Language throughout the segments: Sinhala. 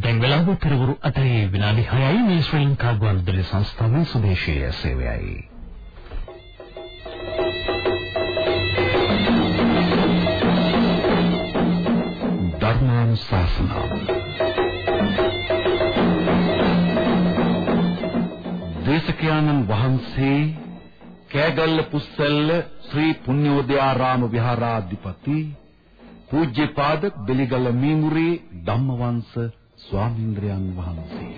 දැන් වෙලාව පෙරවරු 8 විනාඩි 6යි මේ ශ්‍රී ලංකා ගුවන්විදුලි සංස්ථාවේ සුදේශීය සේවයයි. ධර්මානුශාසනාව දේශකයන්න් වහන්සේ කෑගල්ල පුස්සල්ල ශ්‍රී පුණ්‍යෝදයාරාම විහාරාධිපති පූජ්‍යපාද බෙලිගල මීමුරේ ධම්මවංශ ස්වාමීන්ද්‍රයන් වහන්සේ.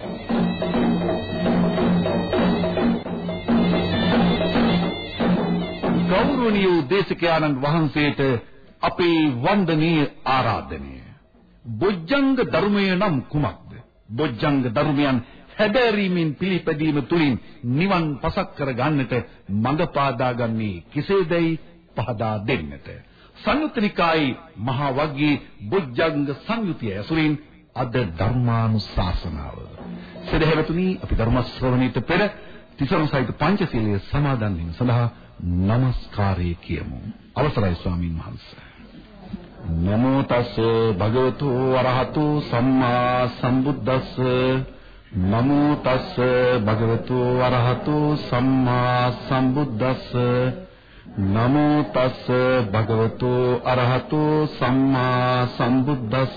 ගෞරවනීය දේශකයන්න් වහන්සේට අපේ වන්දනීය ආරාධනය. බොජ්ජංග ධර්මය නම් කුමක්ද? බොජ්ජංග ධර්මයන් හැදෑරීමෙන් පිළිපැදීම තුලින් නිවන් පසක් කර ගන්නට මඟ පාදා ගන්නේ කෙසේදයි පහදා දෙන්නට. සංයුත්නිකායි මහා වග්ගී බොජ්ජංග සංයුතිය ඇසුරින් අද ධර්මානුශාසනාව. සදහැවතුනි අපි ධර්ම ශ්‍රවණයට පෙර තිසරණ සහිත පංචශීලයේ සමාදන් වීම සඳහා নমස්කාරය කියමු. අවසරයි ස්වාමින් වහන්සේ. නමෝ තස් භගවතු වරහතු සම්මා සම්බුද්දස්ස. නමෝ තස් භගවතු වරහතු සම්මා සම්බුද්දස්ස. නමෝ තස් භගවතු අරහතු සම්මා සම්බුද්දස්ස.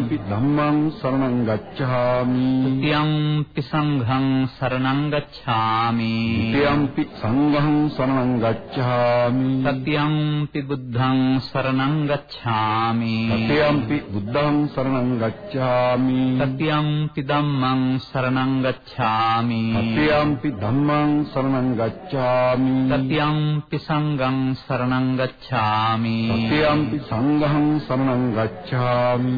යම්පි ධම්මං සරණං ගච්ඡාමි. යම්පි සංඝං සරණං ගච්ඡාමි. යම්පි සංඝං සරණං ගච්ඡාමි. සත්‍යම්පි බුද්ධං සරණං ගච්ඡාමි. සත්‍යම්පි බුද්ධං සරණං ගච්ඡාමි. සත්‍යම්පි ධම්මං සරණං ගච්ඡාමි. සත්‍යම්පි ධම්මං සරණං ගච්ඡාමි. සත්‍යම්පි සංඝං සරණං ගච්ඡාමි. සත්‍යම්පි සංඝං සරණං ගච්ඡාමි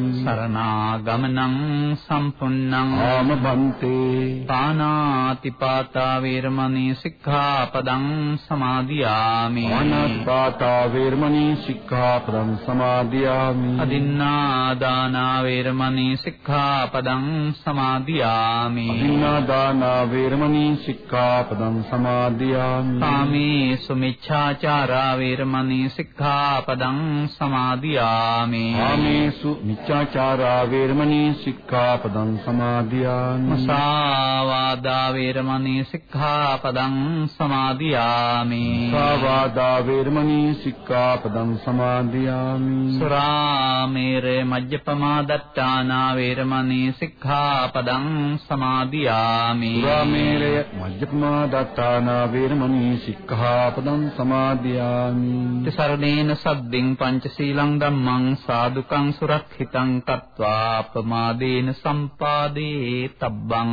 සරණ සරණාගමනං සම්පුන්නං ආමබන්තේ පානාතිපාතා වේරමණී සික්ඛාපදං සමාදියාමි පානාතිපාතා වේරමණී සික්ඛාපදං සමාදියාමි අදින්නා දාන වේරමණී සික්ඛාපදං සමාදියාමි අදින්නා දාන වේරමණී සික්ඛාපදං සමාදියාමි කාමේ සුමිච්ඡාචාරා වේරමණී සික්ඛාපදං සමාදියාමි කාමේසු මිච්ඡාචාර මුසාවාදා වේරමණී සික්ඛාපදං සමාදියාමි. මුසාවාදා වේරමණී සික්ඛාපදං සමාදියාමි. මුසාවාදා වේරමණී සික්ඛාපදං සමාදියාමි. සුරාමේරේ මජ්ජපමා දත්තානා වේරමණී සික්ඛාපදං සමාදියාමි. සුරාමේරේ මජ්ජපමා දත්තානා වේරමණී සික්ඛාපදං සමාදියාමි. තිසරණේන සබ්බින් පංචශීලං ධම්මං සාදුකං සුරක්ෂිතං තත් දත්වා අපමාදේන සම්පාදේ තබ්බං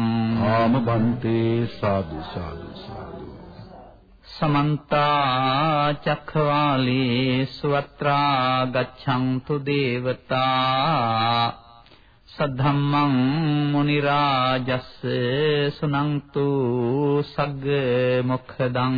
ආම බන්තේ සාදු සාදු සාදු. සමන්ත චක්ඛවාලේසු අත්‍රා ගච්ඡන්තු දේවතා සද්ධම්මං මුනි රාජස් සුනන්තු සග්ග මොක්ඛදං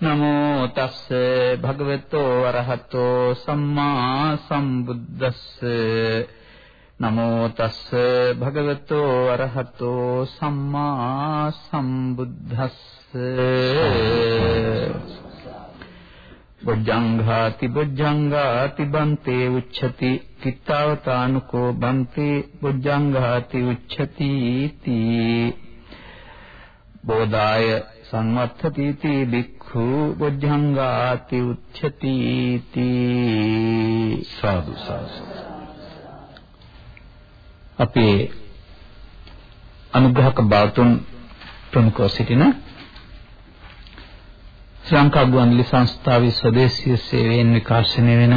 නමෝ තස්ස භගවතෝ අරහතෝ සම්මා සම්බුද්දස්ස. නමෝ තස්ස භගවතෝ අරහතෝ සම්මා සම්බුද්දස්ස. බොජ්ජංඝාති බොජ්ජංඝාති බන්තේ උච්චති කිත්තවතානුකෝ බන්තේ බොජ්ජංඝාති උච්චති තී. බෝධාය සංවත්තති තී බික්ඛු බොද්ධංගාති උච්චති තී සාදු සාදු। අපේ අනුග්‍රහක බාතුන් ප්‍රමුඛව සිටින ශ්‍රී ලංකා ගුවන්විදුලි සංස්ථාවේ ස්වදේශීය සේවයෙන් විකාශනය වෙන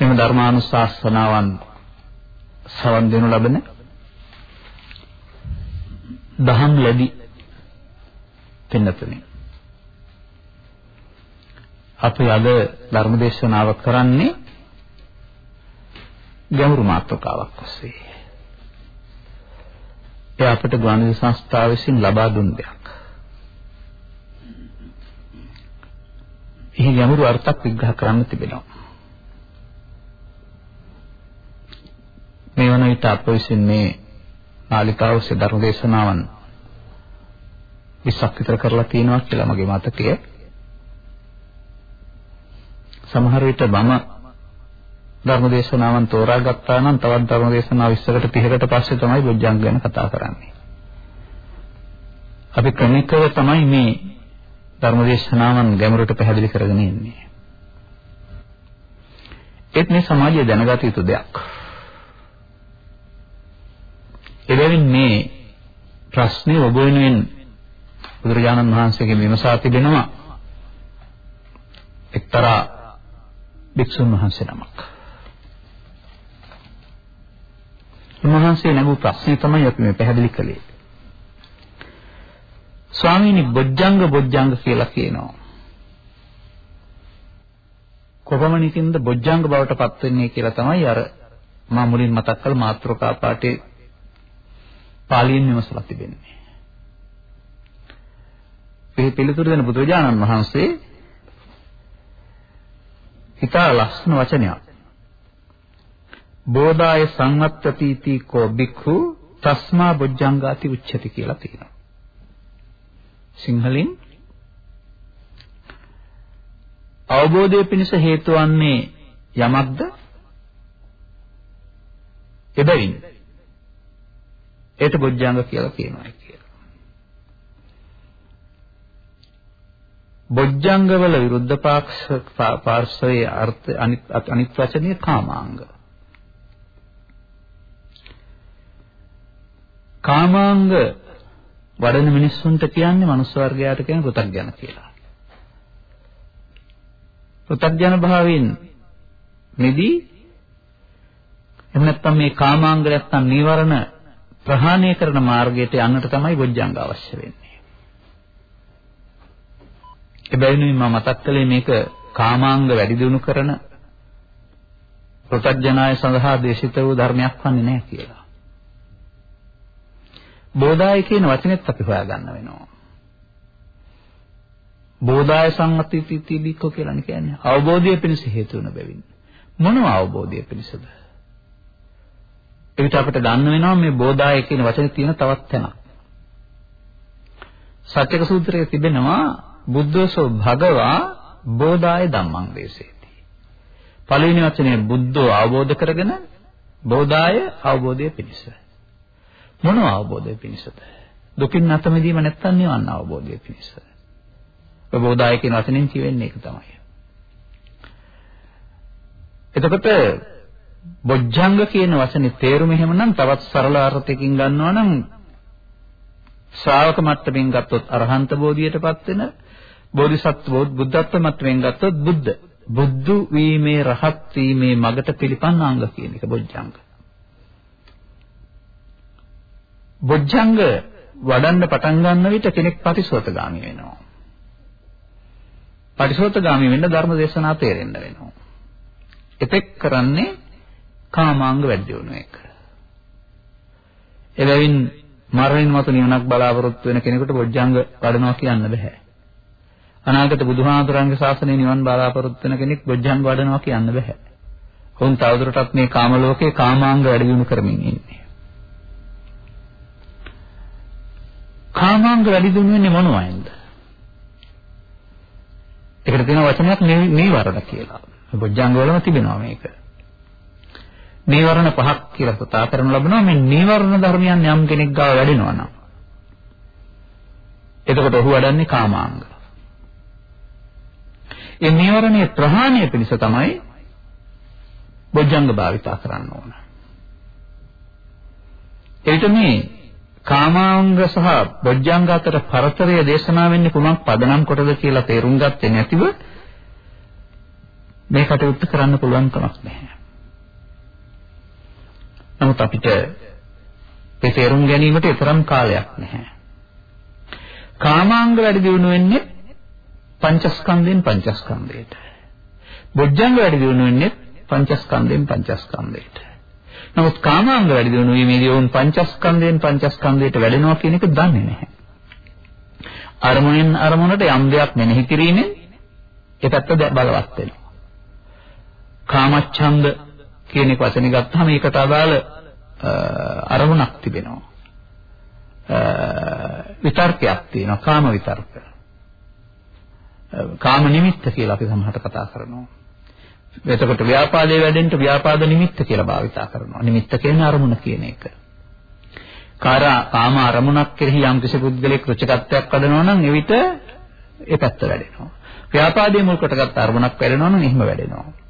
එම ධර්මානුශාසනාවන් සවන් දෙනු ලබන දහම් ලැබි පින්නතුනි අපි අද ධර්මදේශනාව කරන්නේ ගැඹුරු මාතෘකාවක් ඔස්සේ. ඒ අපට ගුවන්විදුලි සංස්ථාව විසින් ලබා දුන් දෙයක්. එහි ගැඹුරු අර්ථයක් විග්‍රහ කරන්න තිබෙනවා. මේ වන විට අප විසින් මේ නාලිකාව ඔස්සේ ධර්මදේශනාවන් 20ක් විතර කරලා තියෙනවා කියලා මගේ මතකය. සමහර විට මම ධර්මදේශනාවන් තෝරාගත්තා නම් තවත් ධර්මදේශනා 20කට 30කට පස්සේ තමයි බොජ්ජංග ගැන කතා කරන්නේ. අපි ක්‍රමිකව තමයි මේ ධර්මදේශනාවන් ගැඹුරට පැහැදිලි කරගෙන ඉන්නේ. ඒත් මේ සමාජය දැනගත යුතු දෙයක්. එබැවින් මේ ප්‍රශ්නේ ඔබ වෙනුවෙන් බුදුරජාණන් වහන්සේගෙන් විමසා තිබෙනවා එක්තරා භික්ෂුන් වහන්සේ නමක්. උන්වහන්සේ නැගූ ප්‍රශ්නේ තමයි අපි මේ පැහැදිලි කළේ. ස්වාමීනි බොජ්ජංග බොජ්ජංග කියලා කියනවා. කොපමණකින්ද බොජ්ජංග බවට පත් වෙන්නේ කියලා තමයි අර මා මුලින් මතක් කළ මාත්‍රකා පාඨයේ පාලියෙන් විමසලා තිබෙන්නේ. මේ පිළිතුරු දෙන බුදුරජාණන් වහන්සේ ඉතා ලස්සන වචනයක්. බෝධාය සංවත්තතිති කෝ බික්ඛු තස්මා බොජ්ජංගාති උච්චති කියලා තියෙනවා. සිංහලෙන් අවබෝධය පිණිස හේතු වන්නේ යමක්ද? එබැවින් ඒට බොජ්ජංග කියලා කියනවා කියලා. බොජ්ජංගවල විරුද්ධ පාක්ෂ පාර්ශවයේ අර්ථ අනිත් අනිත් වචනේ කාමාංග. කාමාංග වඩන මිනිස්සුන්ට කියන්නේ මනුස්ස වර්ගයාට කියන පෘථග්ජන කියලා. පෘථග්ජන භාවයෙන් මෙදී එහෙම නැත්නම් මේ කාමාංග නැත්නම් නීවරණ ප්‍රහාණය කරන මාර්ගයට යන්නට තමයි බොජ්ජංග අවශ්‍ය වෙන්නේ. එබැවින් මම මතක් කළේ මේක කාමාංග වැඩි දියුණු කරන පෘථග්ජනය සඳහා දේශිත වූ ධර්මයක් වන්නේ නැහැ කියලා. බෝධාය කියන වචනේත් අපි හොයාගන්න වෙනවා. බෝධාය සංගතිති බික්කෝ කියලා කියන්නේ අවබෝධය පිණිස හේතු වන බැවින්. මොනවා අවබෝධය පිණිසද? එවිට අපිට දන්න වෙනවා මේ බෝධාය කියන වචනේ තියෙන තවත් තැනක්. සත්‍යක සූත්‍රයේ තිබෙනවා බුද්ධෝසෝ භගවා බෝධාය ධම්මං දේශේති. පළවෙනි වචනේ බුද්ධෝ අවබෝධ කරගෙන බෝධාය අවබෝධය පිණිස. මොන අවබෝධය පිණිසද? දුකින් නැත මිදීම නැත්තම් නිවන් අවබෝධය පිණිස. ප්‍රබෝධාය කියන වචනෙන් කියවෙන්නේ ඒක තමයි. එතකොට බොජ්ජංග කියන වචනේ තේරුම එහෙමනම් තවත් සරල අර්ථයකින් ගන්නවා නම් ශ්‍රාවක මට්ටමින් ගත්තොත් අරහන්ත බෝධියටපත් වෙන බෝධිසත්ව බුද්ධත්ව මට්ටමින් ගත්තොත් බුද්ධ බුද්ධ වීමේ රහත් වීමේ මගට පිළිපන් අංග කියන එක බොජ්ජංග. බොජ්ජංග වඩන්න පටන් ගන්න විට කෙනෙක් පටිසෝතගාමි වෙනවා. පටිසෝතගාමි වෙන්න ධර්ම දේශනා තේරෙන්න වෙනවා. එතෙක් කරන්නේ කාමාංග වැඩි වෙන එක. එබැවින් මරණින් මතු නිවනක් බලාපොරොත්තු වෙන කෙනෙකුට බොජ්ජංග වඩනවා කියන්න බෑ. අනාගත බුදුහාමුදුරන්ගේ ශාසනය නිවන් බලාපොරොත්තු වෙන කෙනෙක් බොජ්ජංග වඩනවා කියන්න බෑ. වුන් තවදුරටත් මේ කාම ලෝකේ කාමාංග වැඩි දියුණු කරමින් ඉන්නේ. කාමාංග වැඩි දියුණු වෙන්නේ මොනවයින්ද? ඒකට තියෙන වචනයක් නීවරණ කියලා. බොජ්ජංග වලම තිබෙනවා මේක. නීවරණ පහක් කියලා කතා කරන ලබනවා මේ නීවරණ ධර්මයන් යම් කෙනෙක් ගාව වැඩෙනවා නම් එතකොට ඔහු වඩන්නේ කාමාංග. ඒ නීවරණයේ ප්‍රහාණය පිණිස තමයි බොජ්ජංග භාවිතා කරන්න ඕන. ඒකට මේ කාමාංග සහ බොජ්ජංග අතර පරතරය දේශනා වෙන්නේ කුමක් පදනම් කොටද කියලා තේරුම් ගත්තේ නැතිව මේ කටයුත්ත කරන්න පුළුවන් කමක් නැහැ. නමුත් අපිට ඒ තේරුම් ගැනීමට තරම් කාලයක් නැහැ. කාමාංග වැඩි දියුණු වෙන්නේ පංචස්කන්ධයෙන් පංචස්කන්ධයට. බොජ්ජංග වැඩි දියුණු වෙන්නේ පංචස්කන්ධයෙන් පංචස්කන්ධයට. නමුත් කාමාංග වැඩි දියුණු වීමේදී වුන් පංචස්කන්ධයෙන් පංචස්කන්ධයට වැඩෙනවා කියන එක දන්නේ නැහැ. අරමුණෙන් අරමුණට යම් දෙයක් මෙනෙහි කිරීමෙන් ඒ පැත්ත බලවත් වෙනවා. කාමච්ඡන්ද කියන එක වචනේ ගත්තාම ඒකට අදාළ අරමුණක් තිබෙනවා. විතර්කයක් තියෙනවා කාම විතර්ක. කාම නිමිත්ත කියලා අපි සමහරට කතා කරනවා. එතකොට ව්‍යාපාදයේ වැඩෙන්න ව්‍යාපාද නිමිත්ත කියලා භාවිතා කරනවා. නිමිත්ත කියන්නේ අරමුණ කියන එක. කාරා කාම අරමුණක් කෙරෙහි යම් කිසි පුද්ගලෙක් රුචිකත්වයක් වඩනවා නම් එවිට ඒ පැත්ත වැඩෙනවා. ව්‍යාපාදයේ මුල් කොටගත් අරමුණක් වැඩෙනවා නම් එහෙම වැඩෙනවා.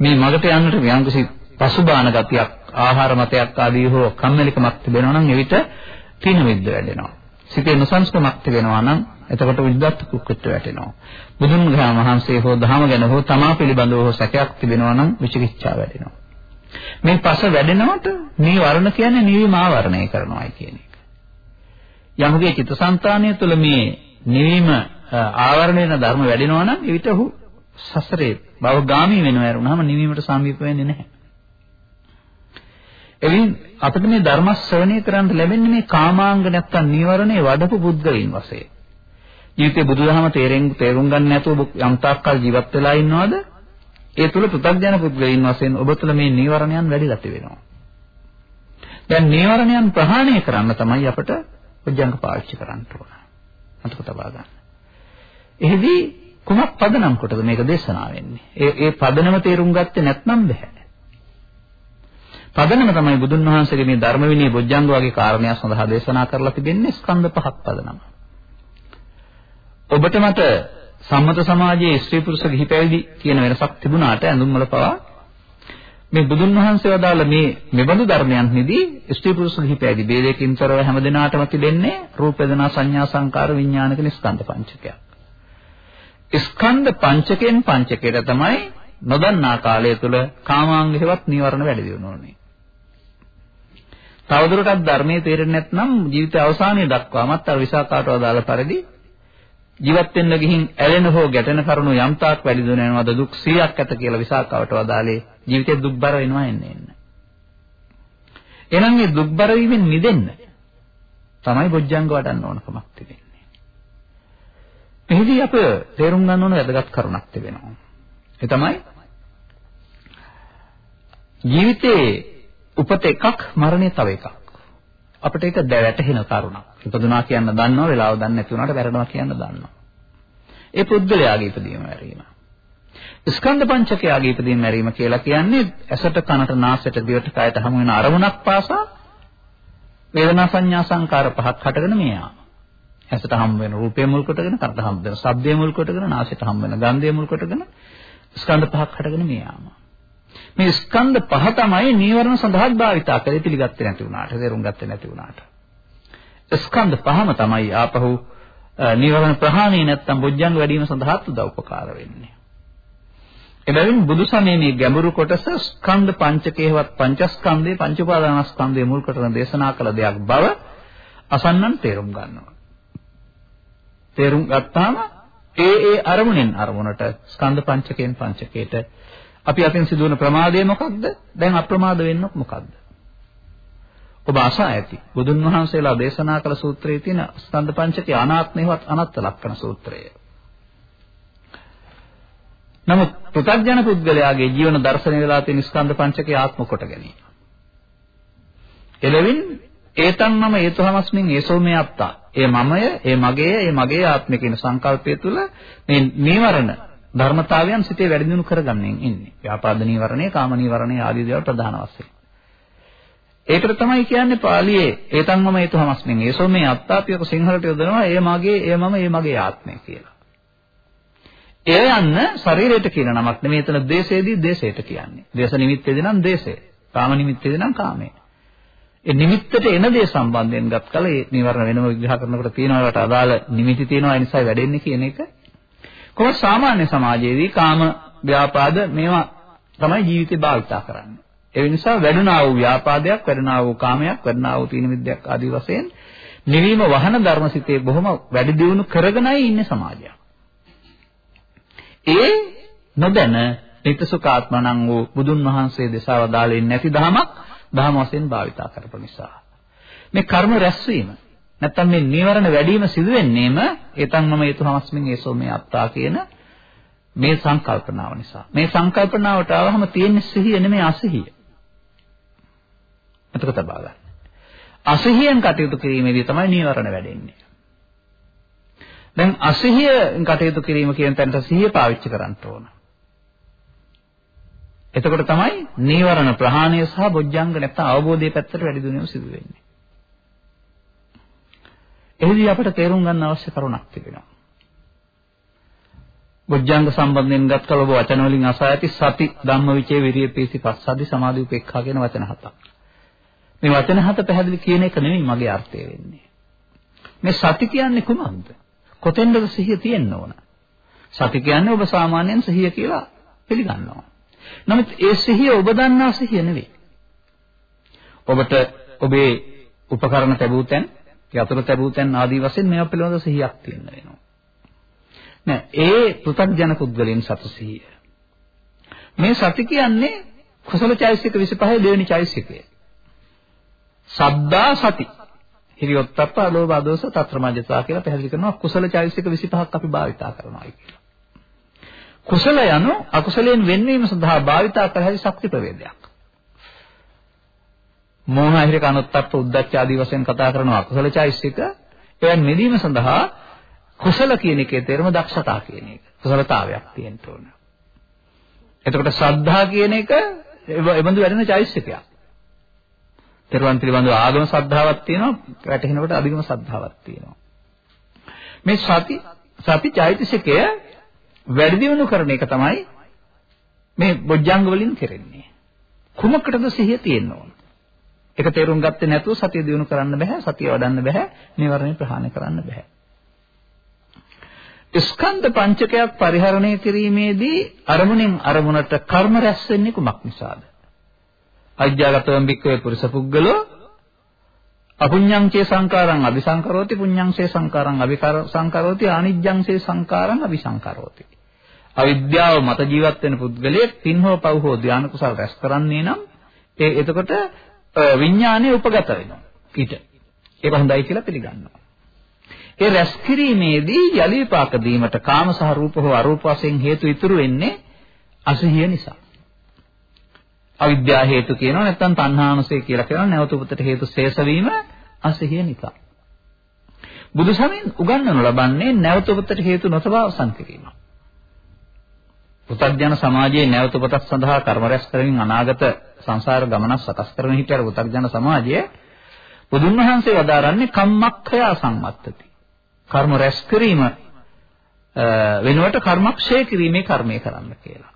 මේ මගට යන්නට යම් කිසි පසුබාන ගතියක් ආහාර මතයක් ආදී හෝ කම්මැලිකමක් තිබෙනවා නම් එවිට තීන විද්ද වැඩෙනවා. සිතේ නොසන්සුනක් තිබෙනවා නම් එතකොට විද්වත් කුක්කුට වැටෙනවා. බුදුන් වහන්සේ හෝ ධහම ගැන හෝ තමා පිළිබඳව හෝ සැකයක් තිබෙනවා නම් විචිකිච්ඡා වැඩෙනවා. මේ පස වැඩෙනවට මේ වර්ණ කියන්නේ නිවීම ආවරණය කරනවායි කියන එක. යමුගේ චිත්තසංතානය තුළ මේ නිවීම ආවරණය වෙන ධර්ම වැඩෙනවා නම් එවිට ඔහු සසරේ භවගාමී වෙනව ඇරුණාම නිවීමට සමීප වෙන්නේ නැහැ. එවින් අපිට මේ ධර්ම ශ්‍රවණය කරන්න ලැබෙන්නේ මේ කාමාංග නැත්තම් නීවරණේ වඩපු පුද්ගලයන් වශයෙන්. ජීවිතේ බුදුදහම තේරෙන් තේරුම් ගන්න නැතුව යම් තාක්කල් ජීවත් වෙලා ඉන්නවද? ඒ තුල පෘථග්ජන පුද්ගලයන් වශයෙන් ඔබ තුල මේ නීවරණයන් වැඩිලා තිබෙනවා. දැන් නීවරණයන් ප්‍රහාණය කරන්න තමයි අපිට උජ්ජංග පාවිච්චි කරන්න ඕන. මතක තබා ගන්න. එහෙදී කුමක් පදනම් කොටද මේක දේශනා වෙන්නේ? ඒ ඒ පදනම තේරුම් ගත්තේ නැත්නම් බෑ. පදනම තමයි බුදුන් වහන්සේගේ මේ ධර්ම විනය බොජ්ජංග වගේ කාරණයක් සඳහා දේශනා කරලා තිබෙන්නේ ස්කන්ධ පහක් පදනම. ඔබට මට සම්මත සමාජයේ ස්ත්‍රී පුරුෂ ගිහි පැවිදි කියන වෙනසක් තිබුණාට ඇඳුම් වල පවා මේ බුදුන් වහන්සේ වදාළ මේ මෙබඳු ධර්මයන්හිදී ස්ත්‍රී පුරුෂ ගිහි පැවිදි ભેදයකින් තොරව හැම දිනාටම තිබෙන්නේ රූප වේදනා සංඥා සංකාර විඥාන කියන ස්කන්ධ පංචකයක්. ස්කන්ධ පංචකයෙන් පංචකයට තමයි නොදන්නා කාලය තුල කාමාංග හේවත් නීවරණ වැඩි දියුණුවන්නේ. තවදුරටත් ධර්මයේ තේරෙන්නේ නැත්නම් ජීවිත අවසානයේ දක්වාමත් අර විසාකාට වදාළ පරිදි ජීවත් වෙන්න ගිහින් ඇලෙන හෝ ගැටෙන කරුණු යම් තාක් වැඩි දුන යනවාද දුක් 100ක් ඇත කියලා විසාකාවට වදාලේ ජීවිතේ දුක්බර වෙනවා එන්නේ එන්න. එහෙනම් මේ දුක්බර වීමෙන් මිදෙන්න තමයි බොජ්ජංග වඩන්න ඕනකමක් තිබෙන්නේ. මෙහිදී අප තේරුම් ගන්න ඕන වැදගත් කරුණක් තිබෙනවා. ඒ තමයි ජීවිතේ උපත එකක් මරණය තව එකක්. අපිට ඒක වැටහෙන කරුණක්. ඉපදුනා කියන්න දන්නවා, වෙලාව දන්නේ නැති වුණාට වැරෙනවා කියන්න දන්නවා. ඒ පුද්ගලයාගේ ඉපදීම මැරීම. ස්කන්ධ පංචකයාගේ ඉපදීම මැරීම කියලා කියන්නේ ඇසට කනට නාසයට දිවට කයට හමු වෙන අරමුණක් පාසා වේදනා සංඥා සංකාර පහක් හටගෙන මේ යාම. ඇසට හම් වෙන රූපය මුල් කොටගෙන කනට හම් වෙන ශබ්දය මුල් කොටගෙන නාසයට හම් වෙන ගන්ධය මුල් කොටගෙන ස්කන්ධ පහක් හටගෙන මේ යාම. මේ ස්කන්ධ පහ තමයි නීවරණ සඳහා භාවිතා කරේ පිළිගත්තේ නැති වුණාට, තේරුම් ගත්තේ නැති වුණාට. ස්කන්ධ පහම තමයි ආපහු නීවරණ ප්‍රහාණය නැත්තම් බොජ්ජංග වැඩිම සඳහා උදව් උපකාර වෙන්නේ. එබැවින් බුදුසමයේ මේ ගැඹුරු කොටස ස්කන්ධ පංචකේවත් පංචස්කන්ධේ පංච උපාදානස්කන්ධේ මුල් කරගෙන දේශනා කළ දෙයක් බව අසන්නන් තේරුම් ගන්නවා. තේරුම් ගත්තාම ඒ ඒ අරමුණෙන් අරමුණට ස්කන්ධ පංචකයෙන් පංචකයට අපි අතින් සිදුවන ප්‍රමාදය මොකක්ද? දැන් අප්‍රමාද වෙන්න මොකක්ද? ඔබ අසා ඇති. බුදුන් වහන්සේලා දේශනා කළ සූත්‍රයේ තියෙන ස්කන්ධ පංචකයේ අනාත්මේවත් අනත්ත ලක්ෂණ සූත්‍රය. නමුත් පුතග්ජන පුද්ගලයාගේ ජීවන දර්ශනය වෙලා තියෙන ස්කන්ධ පංචකයේ ආත්ම කොට ගැනීම. එළවින් ඒතන් මම හේතුහමස්මින් ඒසෝමේ අත්තා. ඒ මමය, ඒ මගේය, ඒ මගේ ආත්මය කියන සංකල්පය තුළ මේ නීවරණ ධර්මතාවයන් සිතේ වැඩි දියුණු කරගන්නෙන් ඉන්නේ. ව්‍යාපාද නීවරණය, කාම නීවරණය ආදී දේවල් ප්‍රධාන වශයෙන්. ඒකට තමයි කියන්නේ පාළියේ ඒතන් මම හේතු හමස්මින් ඒසෝ මේ අත්තාපියක සිංහලට යොදනවා ඒ මගේ ඒ මම ඒ මගේ ආත්මය කියලා. ඒ යන්න ශරීරයට කියන නමක් නෙමෙයි එතන දේශේදී දේශයට කියන්නේ. දේශ නිමිත්තේදී නම් දේශය. කාම නිමිත්තේදී නම් කාමය. ඒ නිමිත්තට එන දේ සම්බන්ධයෙන් ගත් කල ඒ නිවර්ණ වෙනම විග්‍රහ කරනකොට තියෙනවට අදාළ නිමිති තියෙනවා ඒ නිසා වැඩෙන්නේ කියන එක කොහොම සාමාන්‍ය සමාජයේදී කාම ව්‍යාපාද මේවා තමයි ජීවිතේ භාවිතා කරන්නේ. ඒ නිසා වැඩුණා වූ ව්‍යාපාදයක්, වැඩුණා වූ කාමයක්, වැඩුණා වූ තීන විද්‍යාවක් ආදී වශයෙන් නිවීම වහන ධර්මසිතේ බොහොම වැඩි දියුණු කරගෙනයි ඉන්නේ සමාජයක්. ඒ නොදැන නිතසුකාත්මණං වූ බුදුන් වහන්සේ දෙසා වදාළේ නැති ධමයක් දහම වශයෙන් භාවිතා කරපු නිසා. මේ කර්ම රැස්වීම නැත්තම් මේ නීවරණ වැඩිම සිදු වෙන්නේම ඒතන් මම හේතු හමස්මින් ඒසෝ මේ අත්තා කියන මේ සංකල්පනාව නිසා. මේ සංකල්පනාවට ආවහම තියෙන සිහිය නෙමෙයි අසිහිය. එතකොට තබා ගන්න. අසිහියෙන් කටයුතු කිරීමේදී තමයි නීවරණ වැඩෙන්නේ. දැන් අසිහියෙන් කටයුතු කිරීම කියන තැනට සිහිය පාවිච්චි කරන්න ඕන. එතකොට තමයි නීවරණ ප්‍රහාණය සහ බොජ්ජංග නැත්නම් අවබෝධයේ පැත්තට වැඩි දුනියම සිදු වෙන්නේ. එහිදී අපට තේරුම් ගන්න අවශ්‍ය කරුණක් තිබෙනවා. බොජ්ජංග සම්බන්ධයෙන් ගත් කල ඔබ වචන වලින් අසා ඇති සති ධම්මවිචේ විරිය පීති පස්සද්ධි සමාධි උපේක්ඛා කියන වචන හතක්. මේ වචන හත පැහැදිලි කියන එක නෙමෙයි මගේ අර්ථය වෙන්නේ. මේ සති කියන්නේ කුමක්ද? කොතෙන්ද සිහිය තියෙන්න ඕන? සති කියන්නේ ඔබ සාමාන්‍යයෙන් සිහිය කියලා පිළිගන්නවා. නමුත් ඒ සිහිය ඔබ දන්නා සිහිය නෙවෙයි. ඔබට ඔබේ උපකරණ ලැබූ තැන්, යතුරු ලැබූ තැන් ආදී වශයෙන් මේවා පිළිබඳ සිහියක් තියෙන්න වෙනවා. නෑ ඒ පෘථග්ජන පුද්ගලයන් සතු සිහිය. මේ සති කියන්නේ කුසල චෛසික 25 දෙවෙනි චෛසිකය. සද්දා සති. හිරියොත්ප්ප අලෝභ අදෝස තත්‍රමජ්ජතා කියලා පැහැදිලි කරනවා කුසල චෛසික 25ක් අපි භාවිතා කරනවායි කියලා. කුසල යනු අකුසලයෙන් වෙන්වීම සඳහා භාවිතා කර හැකි ශක්ති ප්‍රවේදයක්. මෝහ හිරික අනුත්ප්ප උද්දච්ච ආදී වශයෙන් කතා කරන අකුසල චෛසික එයන් මෙදීම සඳහා කුසල කියන එකේ තේරුම දක්ෂතා කියන එක. කුසලතාවයක් තියෙන්න ඕන. එතකොට ශ්‍රද්ධා කියන එක එබඳු වැඩෙන චෛසිකයක්. තෙරුවන් පිළිබඳව ආගම ශ්‍රද්ධාවක් තියෙනවා, වැටහෙනකොට අධිගම ශ්‍රද්ධාවක් තියෙනවා. මේ සති සති චෛතසිකය වැඩි දියුණු කරන එක තමයි මේ බොජ්ජංග වලින් කෙරෙන්නේ. කුමකටද සිහිය තියෙන්න ඕන? ඒක තේරුම් ගත්තේ නැතුව සතිය දියුණු කරන්න බෑ, සතිය වඩන්න බෑ, නිවර්ණය ප්‍රහාණය කරන්න බෑ. ස්කන්ධ පංචකයක් පරිහරණය කිරීමේදී අරමුණෙන් අරමුණට කර්ම රැස් වෙන්නේ කුමක් නිසාද? අජ්ජාගතවම් බික්කවේ පුරුෂ පුද්ගලෝ අපුඤ්ඤං චේ සංකාරං අபிසංකරෝති පුඤ්ඤං චේ සංකාරං අபிකර සංකරෝති ආනිජ්ජං චේ සංකාරං අபிසංකරෝති. අවිද්‍යාව මත ජීවත් වෙන පුද්ගලයෙක් පින් හෝ පව් හෝ ධාන කුසල් රැස් කරන්නේ නම් ඒ එතකොට විඥානය උපගත වෙනවා ඊට. ඒක හොඳයි කියලා පිළිගන්නවා. ඒ රැස් කිරීමේදී යලි විපාක දීමට කාම සහ රූප හෝ අරූප වශයෙන් හේතු ඉතුරු වෙන්නේ අසහිය නිසා. අවිද්‍යාව හේතු කියනවා නැත්නම් තණ්හානුසය කියලා කියනවා නැවත උපතට හේතු ශේෂ වීම අසහිය නිසා. බුදු සමයෙන් උගන්වනු ලබන්නේ නැවත උපතට හේතු නොතබා අවසන් කිරීම. පුතග්ජන සමාජයේ නැවත උපතක් සඳහා කර්ම රැස් කරමින් අනාගත සංසාර ගමනක් සකස් කරන හිටියර පුතග්ජන සමාජයේ බුදුන් වහන්සේ වදාරන්නේ කම්මක්ඛය සම්මත්තති. කර්ම රැස් කිරීම වෙනුවට කර්මක්ෂය කිරීමේ කර්මය කරන්න කියලා.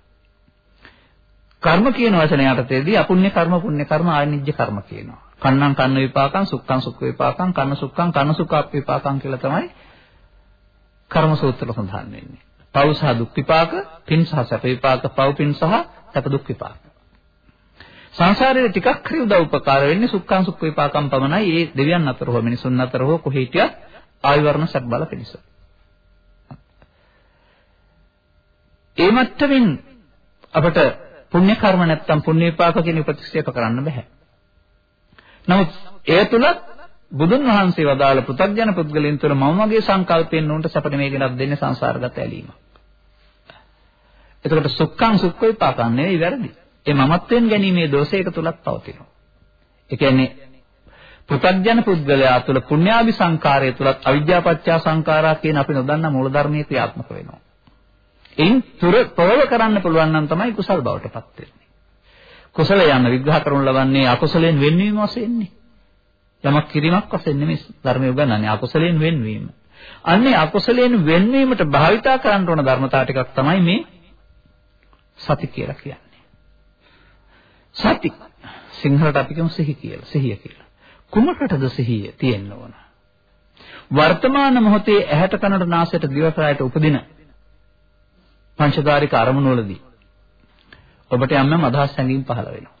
කර්ම කියන වචනය යටතේදී අපුණ්‍ය කර්ම පුණ්‍ය කර්ම ආනිජ්‍ය කර්ම කියනවා. කන්නම් කන්න විපාකං සුක්ඛං සුක්ඛ විපාකං කන්න සුක්ඛං කන්න සුඛ විපාකං කියලා තමයි කර්ම සූත්‍රවල සඳහන් වෙන්නේ. පව් සහ දුක් විපාක, පින් සහ සැප විපාක, පව් පින් සහ සැප දුක් විපාක. සංසාරයේ ටිකක් හරි උදව් උපකාර වෙන්නේ සුක්ඛං සුඛ විපාකම් පමණයි. ඒ දෙවියන් අතර හෝ මිනිසුන් අතර හෝ කොහේ හිටියත් ආයවර්ණ සැප බල පිණිස. ඒ මට්ටමින් අපට පුණ්‍ය කර්ම නැත්තම් පුණ්‍ය විපාක කියන ප්‍රතික්ෂේප කරන්න බෑ. නමුත් ඒ තුලත් බුදුන් වහන්සේ වදාළ පෘථග්ජන පුද්ගලයන් තුළ මම වගේ සංකල්පයෙන් උන්ට සැප නෙමෙයි ගෙනත් දෙන්නේ සංසාරගත ඇලීම. එතකොට සුක්ඛං සුක්ඛ විපාකං නෙවෙයි වැරදි. ඒ මමත්වෙන් ගැනීමේ දෝෂය ඒක තුලත් පවතිනවා. ඒ කියන්නේ පෘථග්ජන පුද්ගලයා තුළ පුණ්‍යාවි සංකාරය තුලත් අවිද්‍යාපච්චා සංකාරා කියන අපි නොදන්නා මූලධර්මයේ ක්‍රියාත්මක වෙනවා. එයින් තුර ප්‍රවල කරන්න පුළුවන් නම් තමයි කුසල් බවට පත් වෙන්නේ. කුසල යන විග්‍රහ කරනු ලබන්නේ අකුසලයෙන් වෙන්වීම වශයෙන්නේ. යමක් කිරීමක් වශයෙන් නෙමෙයි ධර්මය උගන්වන්නේ අකුසලයෙන් වෙන්වීම. අන්නේ අකුසලයෙන් වෙන්වීමට භාවිතා කරන්න ඕන ධර්මතාව ටිකක් තමයි මේ සති කියලා කියන්නේ. සති සිංහලට අපි කියමු සිහි කියලා. සිහිය කියලා. කුමකටද සිහිය තියෙන්න ඕන? වර්තමාන මොහොතේ ඇහැට කනට නාසයට දිවකයට උපදින පංචකාරික අරමුණු වලදී ඔබට යම්නම් අදහස් හැඟීම් පහළ වෙනවා.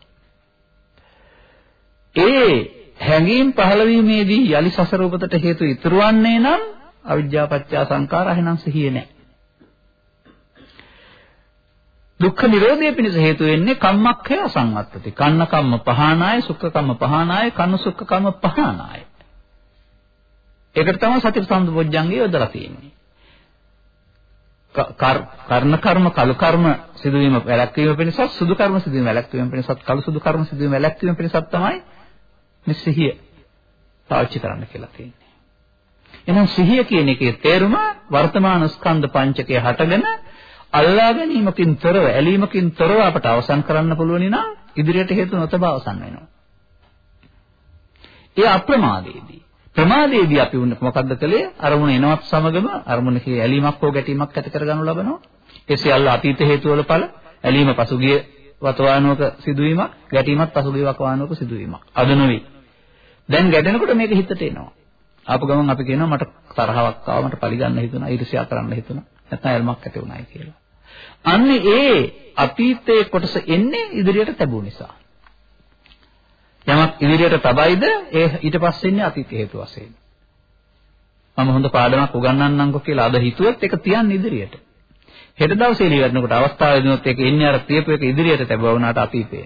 ඒ හැඟීම් පහළ වීමේදී යලි සසර උපතට හේතු ඉතුරු වන්නේ නම් අවිජ්ජා පත්‍ය සංකාර එහෙනම් සිහිය නැහැ. දුක්ඛ නිරෝධය පිණිස හේතු වෙන්නේ කම්මක්ඛය අසංවත්තති. කන්න කම්ම පහනාය, සුඛ කම්ම පහනාය, කන්න සුඛ කම්ම පහනාය. ඒකට තමයි සති සම්බොජ්ජංගේ යොදලා තියෙන්නේ. කර්ණ කර්ම කලු කර්ම සිදුවීම වැළැක්වීම පිණිසත් සුදු කර්ම සිදුවීම වැළැක්වීම පිණිසත් කලු සුදු කර්ම සිදුවීම වැළැක්වීම පිණිසත් තමයි මේ සිහිය පාවිච්චි කරන්න කියලා තියෙන්නේ. එහෙනම් සිහිය කියන එකේ තේරුම වර්තමාන ස්කන්ධ පංචකය හටගෙන අල්ලා ගැනීමකින් තොරව ඇලීමකින් තොරව අපට අවසන් කරන්න පුළුවන් නම් ඉදිරියට හේතු නොතබ අවසන් වෙනවා. ඒ අප්‍රමාදයේදී ප්‍රමාදයේදී අපි මොකද්ද කළේ? අරමුණ එනවත් සමගම අරමුණේ ඇලීමක් හෝ ගැටීමක් ඇති කරගනු ලබනවා. ඒ සියල්ල අතීත හේතු වල ඵල ඇලීම පසුගිය වතවානුවක සිදුවීමක්, ගැටීමත් පසුගිය වකවානුවක සිදුවීමක්. අද නෙවෙයි. දැන් ගැටෙනකොට මේක හිතට එනවා. ආපු ගමන් අපි කියනවා මට තරහවක් ආව මට පරිගන්න හිතුණා, ඊර්ෂ්‍යා කරන්න හිතුණා. නැත්නම් ඇල්මක් ඇති වුණායි කියලා. අන්නේ ඒ අතීතයේ කොටස එන්නේ ඉදිරියට තැබු නිසා. යමක් ඉදිරියට තබයිද ඒ ඊට පස්සේ ඉන්නේ අතීත හේතු වශයෙන්. මම හොඳ පාඩමක් උගන්වන්නම්කෝ කියලා අද හිතුවොත් ඒක තියන්න ඉදිරියට. හෙට දවසේ ඉලිවරනකොට අවස්ථාව දෙනොත් ඒක එන්නේ අර තියපු එක ඉදිරියට තබව වුණාට අතීතේ.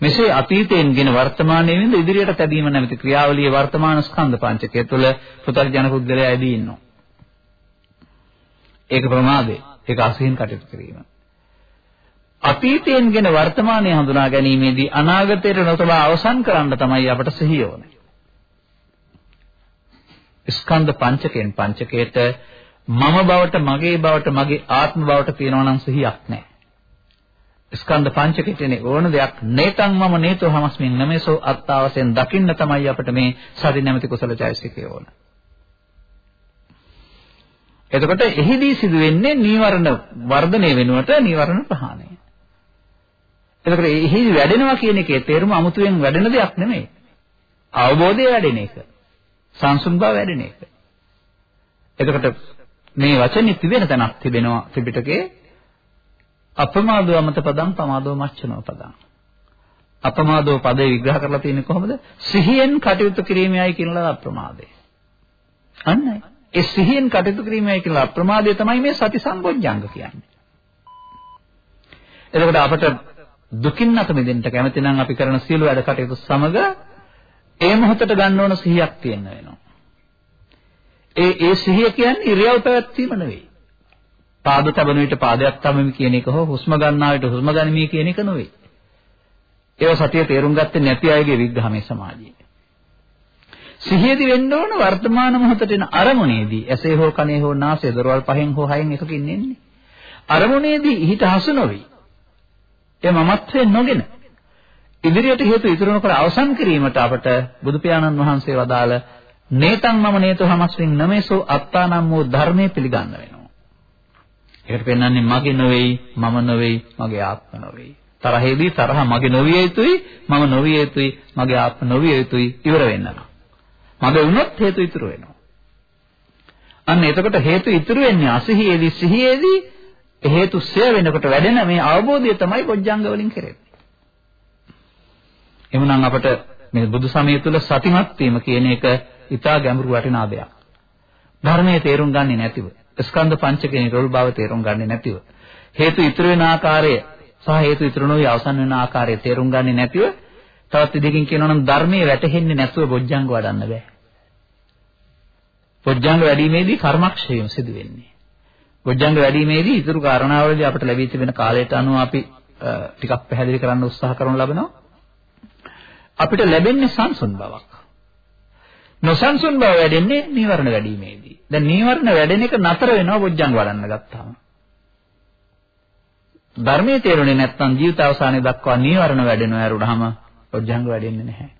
මෙසේ අතීතයෙන් ගෙන වර්තමානයේ විඳ ඉදිරියට තැබීම නැමැති ක්‍රියාවලියේ වර්තමාන ස්කන්ධ පංචකය තුළ පුතර්ජන පුද්ගලයා ඇදී ඉන්නවා. ඒක ප්‍රමාදේ. ඒක අසහින් කටයුතු කිරීම. අතීතයෙන්ගෙන වර්තමානයේ හඳුනා ගැනීමේදී අනාගතයට නොතබා අවසන් කරන්න තමයි අපට සිහිය ඕනේ. ස්කන්ධ පංචකයෙන් පංචකයට මම බවට මගේ බවට මගේ ආත්ම බවට තියෙනවා නම් සිහියක් නැහැ. ස්කන්ධ පංචකයටනේ ඕන දෙයක් නේතං මම නේතෝ හමස්මින් නමේසෝ අත්තාවසෙන් දකින්න තමයි අපිට මේ සති නැමැති කුසල චෛසිකය ඕන. එතකොට එහිදී සිදුවෙන්නේ නීවරණ වර්ධනය වෙනුවට නීවරණ ප්‍රහාණය. එතකොට එහි වැඩෙනවා කියන එකේ තේරුම අමුතුවෙන් වැඩෙන දෙයක් නෙමෙයි. අවබෝධය වැඩෙන එක. සංසුන් බව වැඩෙන එක. එතකොට මේ වචනේ තිබෙන තැනක් තිබෙනවා ත්‍රිපිටකේ අපමාදෝ අමත පදං පමාදෝ මච්චනෝ පදං. අපමාදෝ පදේ විග්‍රහ කරලා තියෙන්නේ කොහොමද? සිහියෙන් කටයුතු කිරීමයි කියනවා අප්‍රමාදය. අන්නයි. ඒ සිහියෙන් කටයුතු කිරීමයි කියලා අප්‍රමාදය තමයි මේ සති සම්බොජ්ජංග කියන්නේ. එතකොට අපට දුකින් නැත මෙදෙන්න කැමති නම් අපි කරන සියලු වැඩ කටයුතු සමග ඒ මොහොතට ගන්න ඕන සිහියක් තියෙන්න වෙනවා. ඒ ඒ සිහිය කියන්නේ ඉරියව් පැවැත්වීම නෙවෙයි. පාද තබන විට පාදයක් තබමි කියන එක හෝ හුස්ම ගන්නා විට හුස්ම ගනිමි කියන එක නෙවෙයි. ඒව සතිය තේරුම් ගත්තේ නැති අයගේ විග්‍රහ මේ සමාජයේ. සිහියදී වෙන්න ඕන වර්තමාන මොහොතට එන අරමුණේදී ඇසේ හෝ කනේ හෝ නාසයේ දොරවල් පහෙන් හෝ හයෙන් එකකින් එන්නේ. අරමුණේදී හිත හසු නොවේ. ඒ මමත්වයෙන් නොගෙන ඉදිරියට හේතු ඉතුරු නොකර අවසන් කිරීමට අපට බුදු පියාණන් වහන්සේ වදාළ නේතං මම නේතෝ හමස්මින් නමේසෝ අත්තානම් වූ ධර්මයේ පිළිගන්න වෙනවා. ඒකට පෙන්වන්නේ මගේ නෙවෙයි, මම නෙවෙයි, මගේ ආත්ම නෙවෙයි. තරහේදී තරහ මගේ නොවිය යුතුයි, මම නොවිය යුතුයි, මගේ ආත්ම නොවිය යුතුයි ඉවර වෙන්නවා. මගේ වුණොත් හේතු ඉතුරු වෙනවා. අන්න එතකොට හේතු ඉතුරු වෙන්නේ අසිහියේදී සිහියේදී හේතු සය වෙනකොට වැඩෙන මේ අවබෝධය තමයි බොජ්ජංග වලින් කෙරෙන්නේ. එමුනම් අපට මේ බුදු සමය තුල සතිමත් වීම කියන එක ඉතා ගැඹුරු වටිනා දෙයක්. ධර්මයේ තේරුම් ගන්නේ නැතිව, ස්කන්ධ පංචකේ නිරෝල් බව තේරුම් ගන්නේ නැතිව, හේතු ඉතුරු වෙන ආකාරය සහ හේතු ඉතුරු නොවි අවසන් වෙන ආකාරය තේරුම් ගන්නේ නැතිව තවත් ඉදිකින් කියනවා නම් ධර්මයේ වැටහෙන්නේ නැතුව බොජ්ජංග වඩන්න බෑ. බොජ්ජංග වැඩිීමේදී කර්මක්ෂයම සිදු වෙන්නේ. බොජ්ජංග වැඩිීමේදී ඊතුරු කාරණාවලදී අපිට ලැබී තිබෙන කාලයට අනුව අපි ටිකක් පැහැදිලි කරන්න උත්සාහ කරනු ලබනවා. අපිට ලැබෙන්නේ සංසුන් බවක්. නොසන්සුන් බව වැඩෙන්නේ නීවරණ වැඩිීමේදී. දැන් නීවරණ වැඩෙන එක නතර වෙනවා බොජ්ජංග වඩන්න ගත්තාම. ධර්මයේ තේරුනේ නැත්නම් ජීවිත අවසානයේ දක්වා නීවරණ වැඩෙනවා ඇරුණාම බොජ්ජංග වැඩෙන්නේ නැහැ.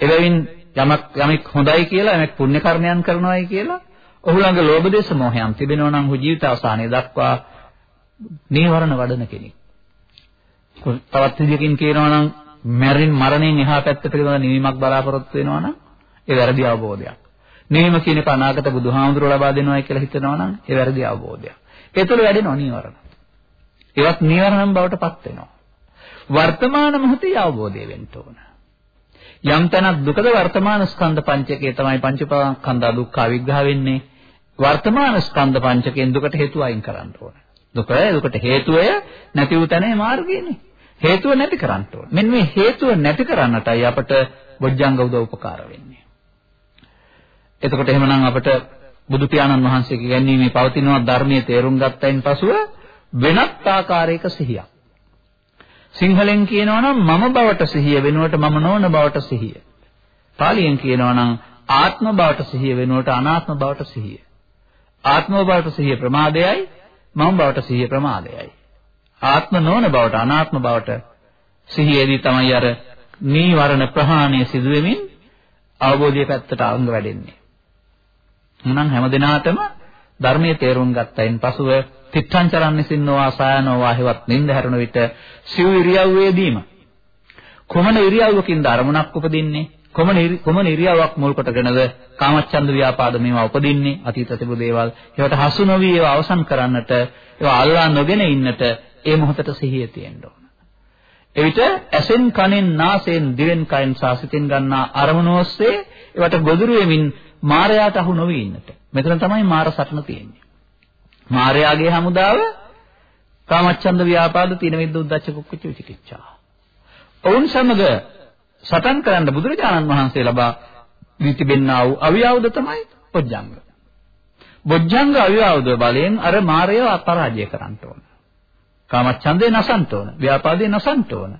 එබැවින් යමක් යමෙක් හොඳයි කියලා යමෙක් පුණ්‍ය කර්මයන් කරනවායි කියලා ඔහු ළඟ ලෝභ දේශ මොහයන් තිබෙනවා නම් ඔහු ජීවිත අවසානයේ දක්වා නීවරණ වඩන කෙනෙක්. තවත් විදිහකින් කියනවා නම් මැරින් මරණයෙන් එහා පැත්ත පිළිබඳ නිවීමක් බලාපොරොත්තු වෙනවා නම් ඒ වැරදි අවබෝධයක්. නිවීම කියන එක අනාගත බුදුහාමුදුරුවෝ ලබා දෙනවායි කියලා හිතනවා නම් ඒ වැරදි අවබෝධයක්. ඒ තුළ වැඩෙනවා නීවරණ. ඒවත් නීවරණම් බවට පත් වෙනවා. වර්තමාන මොහොතේ අවබෝධය වෙන්න ඕන. යම් තැනක් දුකද වර්තමාන ස්කන්ධ පංචකයේ තමයි පංචපාස්කන්ධ දුක්ඛ විග්‍රහ වෙන්නේ. වර්තමාන ස්කන්ධ පංචකයෙන් දුකට හේතු අයින් කරන්න ඕන. දුක දුකට හේතුවය නැති වූ තැනේ මාර්ගයනේ. හේතුව නැති කරන්න ඕන. මෙන්න මේ හේතුව නැති කරන්නටයි අපට බොජ්ජංග උදව් උපකාර වෙන්නේ. එතකොට එහෙමනම් අපට බුදු පියාණන් වහන්සේගේ ගැන්වීමේ පවතිනවා ධර්මයේ තේරුම් ගත්තයින් පසුව වෙනත් ආකාරයක සිහියක්. සිංහලෙන් කියනවා නම් මම බවට සිහිය වෙනුවට මම නොවන බවට සිහිය. පාලියෙන් කියනවා නම් ආත්ම බවට සිහිය වෙනුවට අනාත්ම බවට සිහිය. ආත්ම බවට සිහිය ප්‍රමාදයයි මම බවට සිහිය ප්‍රමාදයයි. ආත්ම නොවන බවට අනාත්ම බවට සිහියේදී තමයි අර නීවරණ ප්‍රහාණය සිදු වෙමින් අවබෝධය පැත්තට අංග වැඩෙන්නේ. එහෙනම් හැමදිනාටම ධර්මයේ තේරුම් ගත්තයින් පසුව තිත්තං චරන්නේ සින්නෝවා සායනෝවා හෙවත් නින්ද හැරෙන විට සිව් ඉරියව්වේදීම කොමන ඉරියව්වකින්ද අරමුණක් උපදින්නේ? කොමන කොමන ඉරියව්වක් මුල් කොටගෙනද කාමච්ඡන්ද ව්‍යාපාද මේවා උපදින්නේ? අතීත තිබු දේවල් ඒවට හසු නොවි ඒවා අවසන් කරන්නට ඒවා අල්ලා නොගෙන ඉන්නට ඒ මොහොතට සිහිය තියෙන්න ඕන. එවිට ඇසෙන් කනෙන් නාසයෙන් දිවෙන් කයෙන් සාසිතින් ගන්නා අරමුණ ඔස්සේ ඒවට ගොදුරු වෙමින් මායයට අහු නොවි ඉන්නට මෙතන තමයි මාර සටන තියෙන්නේ මාර්යාගේ හමුදාව කාමච්ඡන්ද ව්‍යාපාද තීන විද්ද උද්දච්ච කුක්කුච්ච විචිකිච්ඡා. ඔවුන් සමග සටන් කරන්න බුදුරජාණන් වහන්සේ ලබා දී තිබෙන්නා වූ අවියවද තමයි බොජ්ජංග. බොජ්ජංග අවියවද බලයෙන් අර මායය අපරාජය කරන්න ඕන. කාමච්ඡන්දේ නසන්න ඕන. ව්‍යාපාදේ නසන්න ඕන.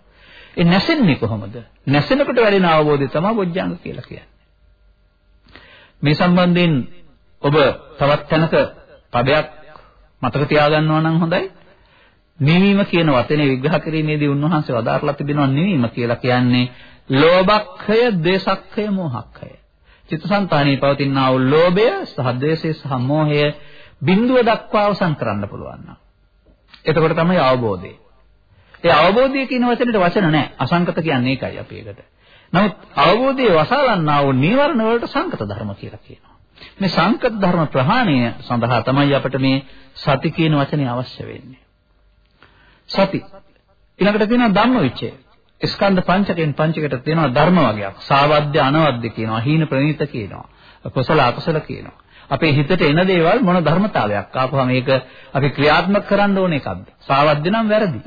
ඒ නැසෙන්නේ කොහොමද? නැසෙනකොට වැඩෙන අවබෝධය තමයි බොජ්ජංග කියලා කියන්නේ. මේ සම්බන්ධයෙන් ඔබ තවත් තැනක පදයක් මතක තියාගන්නවා නම් හොඳයි. නිවීම කියන වචනේ විග්‍රහ කිරීමේදී උන්වහන්සේ වදාarලා තිබෙනවා නිවීම කියලා කියන්නේ ලෝභක්ඛය, දේශක්ඛය, මෝහක්ඛය. චිත්තසංතානයේ පවතිනා වූ ලෝභය සහ ද්වේෂය සහ මෝහය බිඳුව දක්වා අවසන් කරන්න පුළුවන් නම්. එතකොට තමයි අවබෝධය. ඒ අවබෝධය කියන වචනෙට වචන නැහැ. අසංකත කියන්නේ ඒකයි අපි ඒකට. නමුත් අවබෝධයේ වසාලන්නා වූ නීවරණ වලට සංකත ධර්ම කියලා කියනවා. මේ සංකත ධර්ම ප්‍රහාණය සඳහා තමයි අපිට මේ සති කියන වචනේ අවශ්‍ය වෙන්නේ. සති. ඊළඟට තියෙනවා ධම්මවිචය. ස්කන්ධ පංචකයෙන් පංචකයට තියෙනවා ධර්ම වර්ගයක්. සාවද්‍ය අනවද්‍ය කියනවා. හීන ප්‍රණීත කියනවා. කුසල අකුසල කියනවා. අපේ හිතට එන දේවල් මොන ධර්මතාවයක් ආපුවා මේක අපි ක්‍රියාත්මක කරන්න ඕන එකක්ද? සාවද්‍ය නම් වැරදි.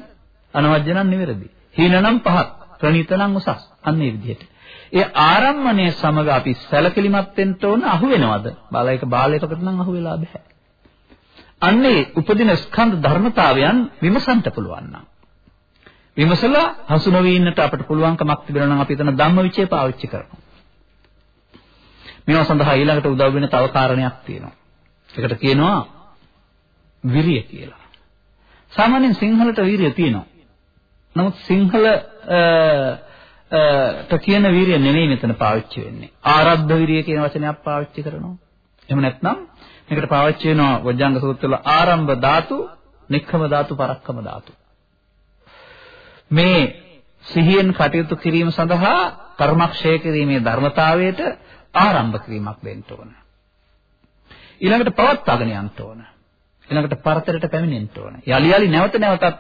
අනවද්‍ය නම් නිවැරදි. හීන නම් පහත්. ප්‍රණීත නම් උසස්. අන්න ඒ විදිහට. ඒ ආරම්මණය සමග අපි සැලකිලිමත් වෙන්න ඕන අහු වෙනවද? බාලයක බාලයකට නම් අහු වෙලා බෑ. අන්නේ උපදින ස්කන්ධ ධර්මතාවයන් විමසන්න පුළුවන් නම් විමසලා හසු නොවි ඉන්නට අපට පුළුවන්කමක් තිබෙනවා නම් අපි එතන ධම්මවිචේ පාවිච්චි කරනවා. මේවා සඳහා ඊළඟට උදව් වෙන තව කාරණයක් තියෙනවා. ඒකට කියනවා විරිය කියලා. සාමාන්‍යයෙන් සිංහලට විරිය තියෙනවා. නමුත් සිංහල ට කියන වීරිය නෙමෙයි මෙතන පාවිච්චි වෙන්නේ. ආරද්ධ විරිය කියන වචනයක් පාවිච්චි කරනවා. එහෙම නැත්නම් මේකට පාවිච්චි වෙනවා වජ්ජංග සූත්‍රවල ආරම්භ ධාතු, නික්ඛම ධාතු, පරක්කම ධාතු. මේ සිහියෙන් කටයුතු කිරීම සඳහා කර්මක්ෂය කිරීමේ ධර්මතාවයට ආරම්භ කිරීමක් දෙන්න ඕන. ඊළඟට පවත්වාගෙන යන්න ඕන. ඊළඟට පරතරයට පැමිණෙන්න ඕන. යලි යලි නැවත නැවතත්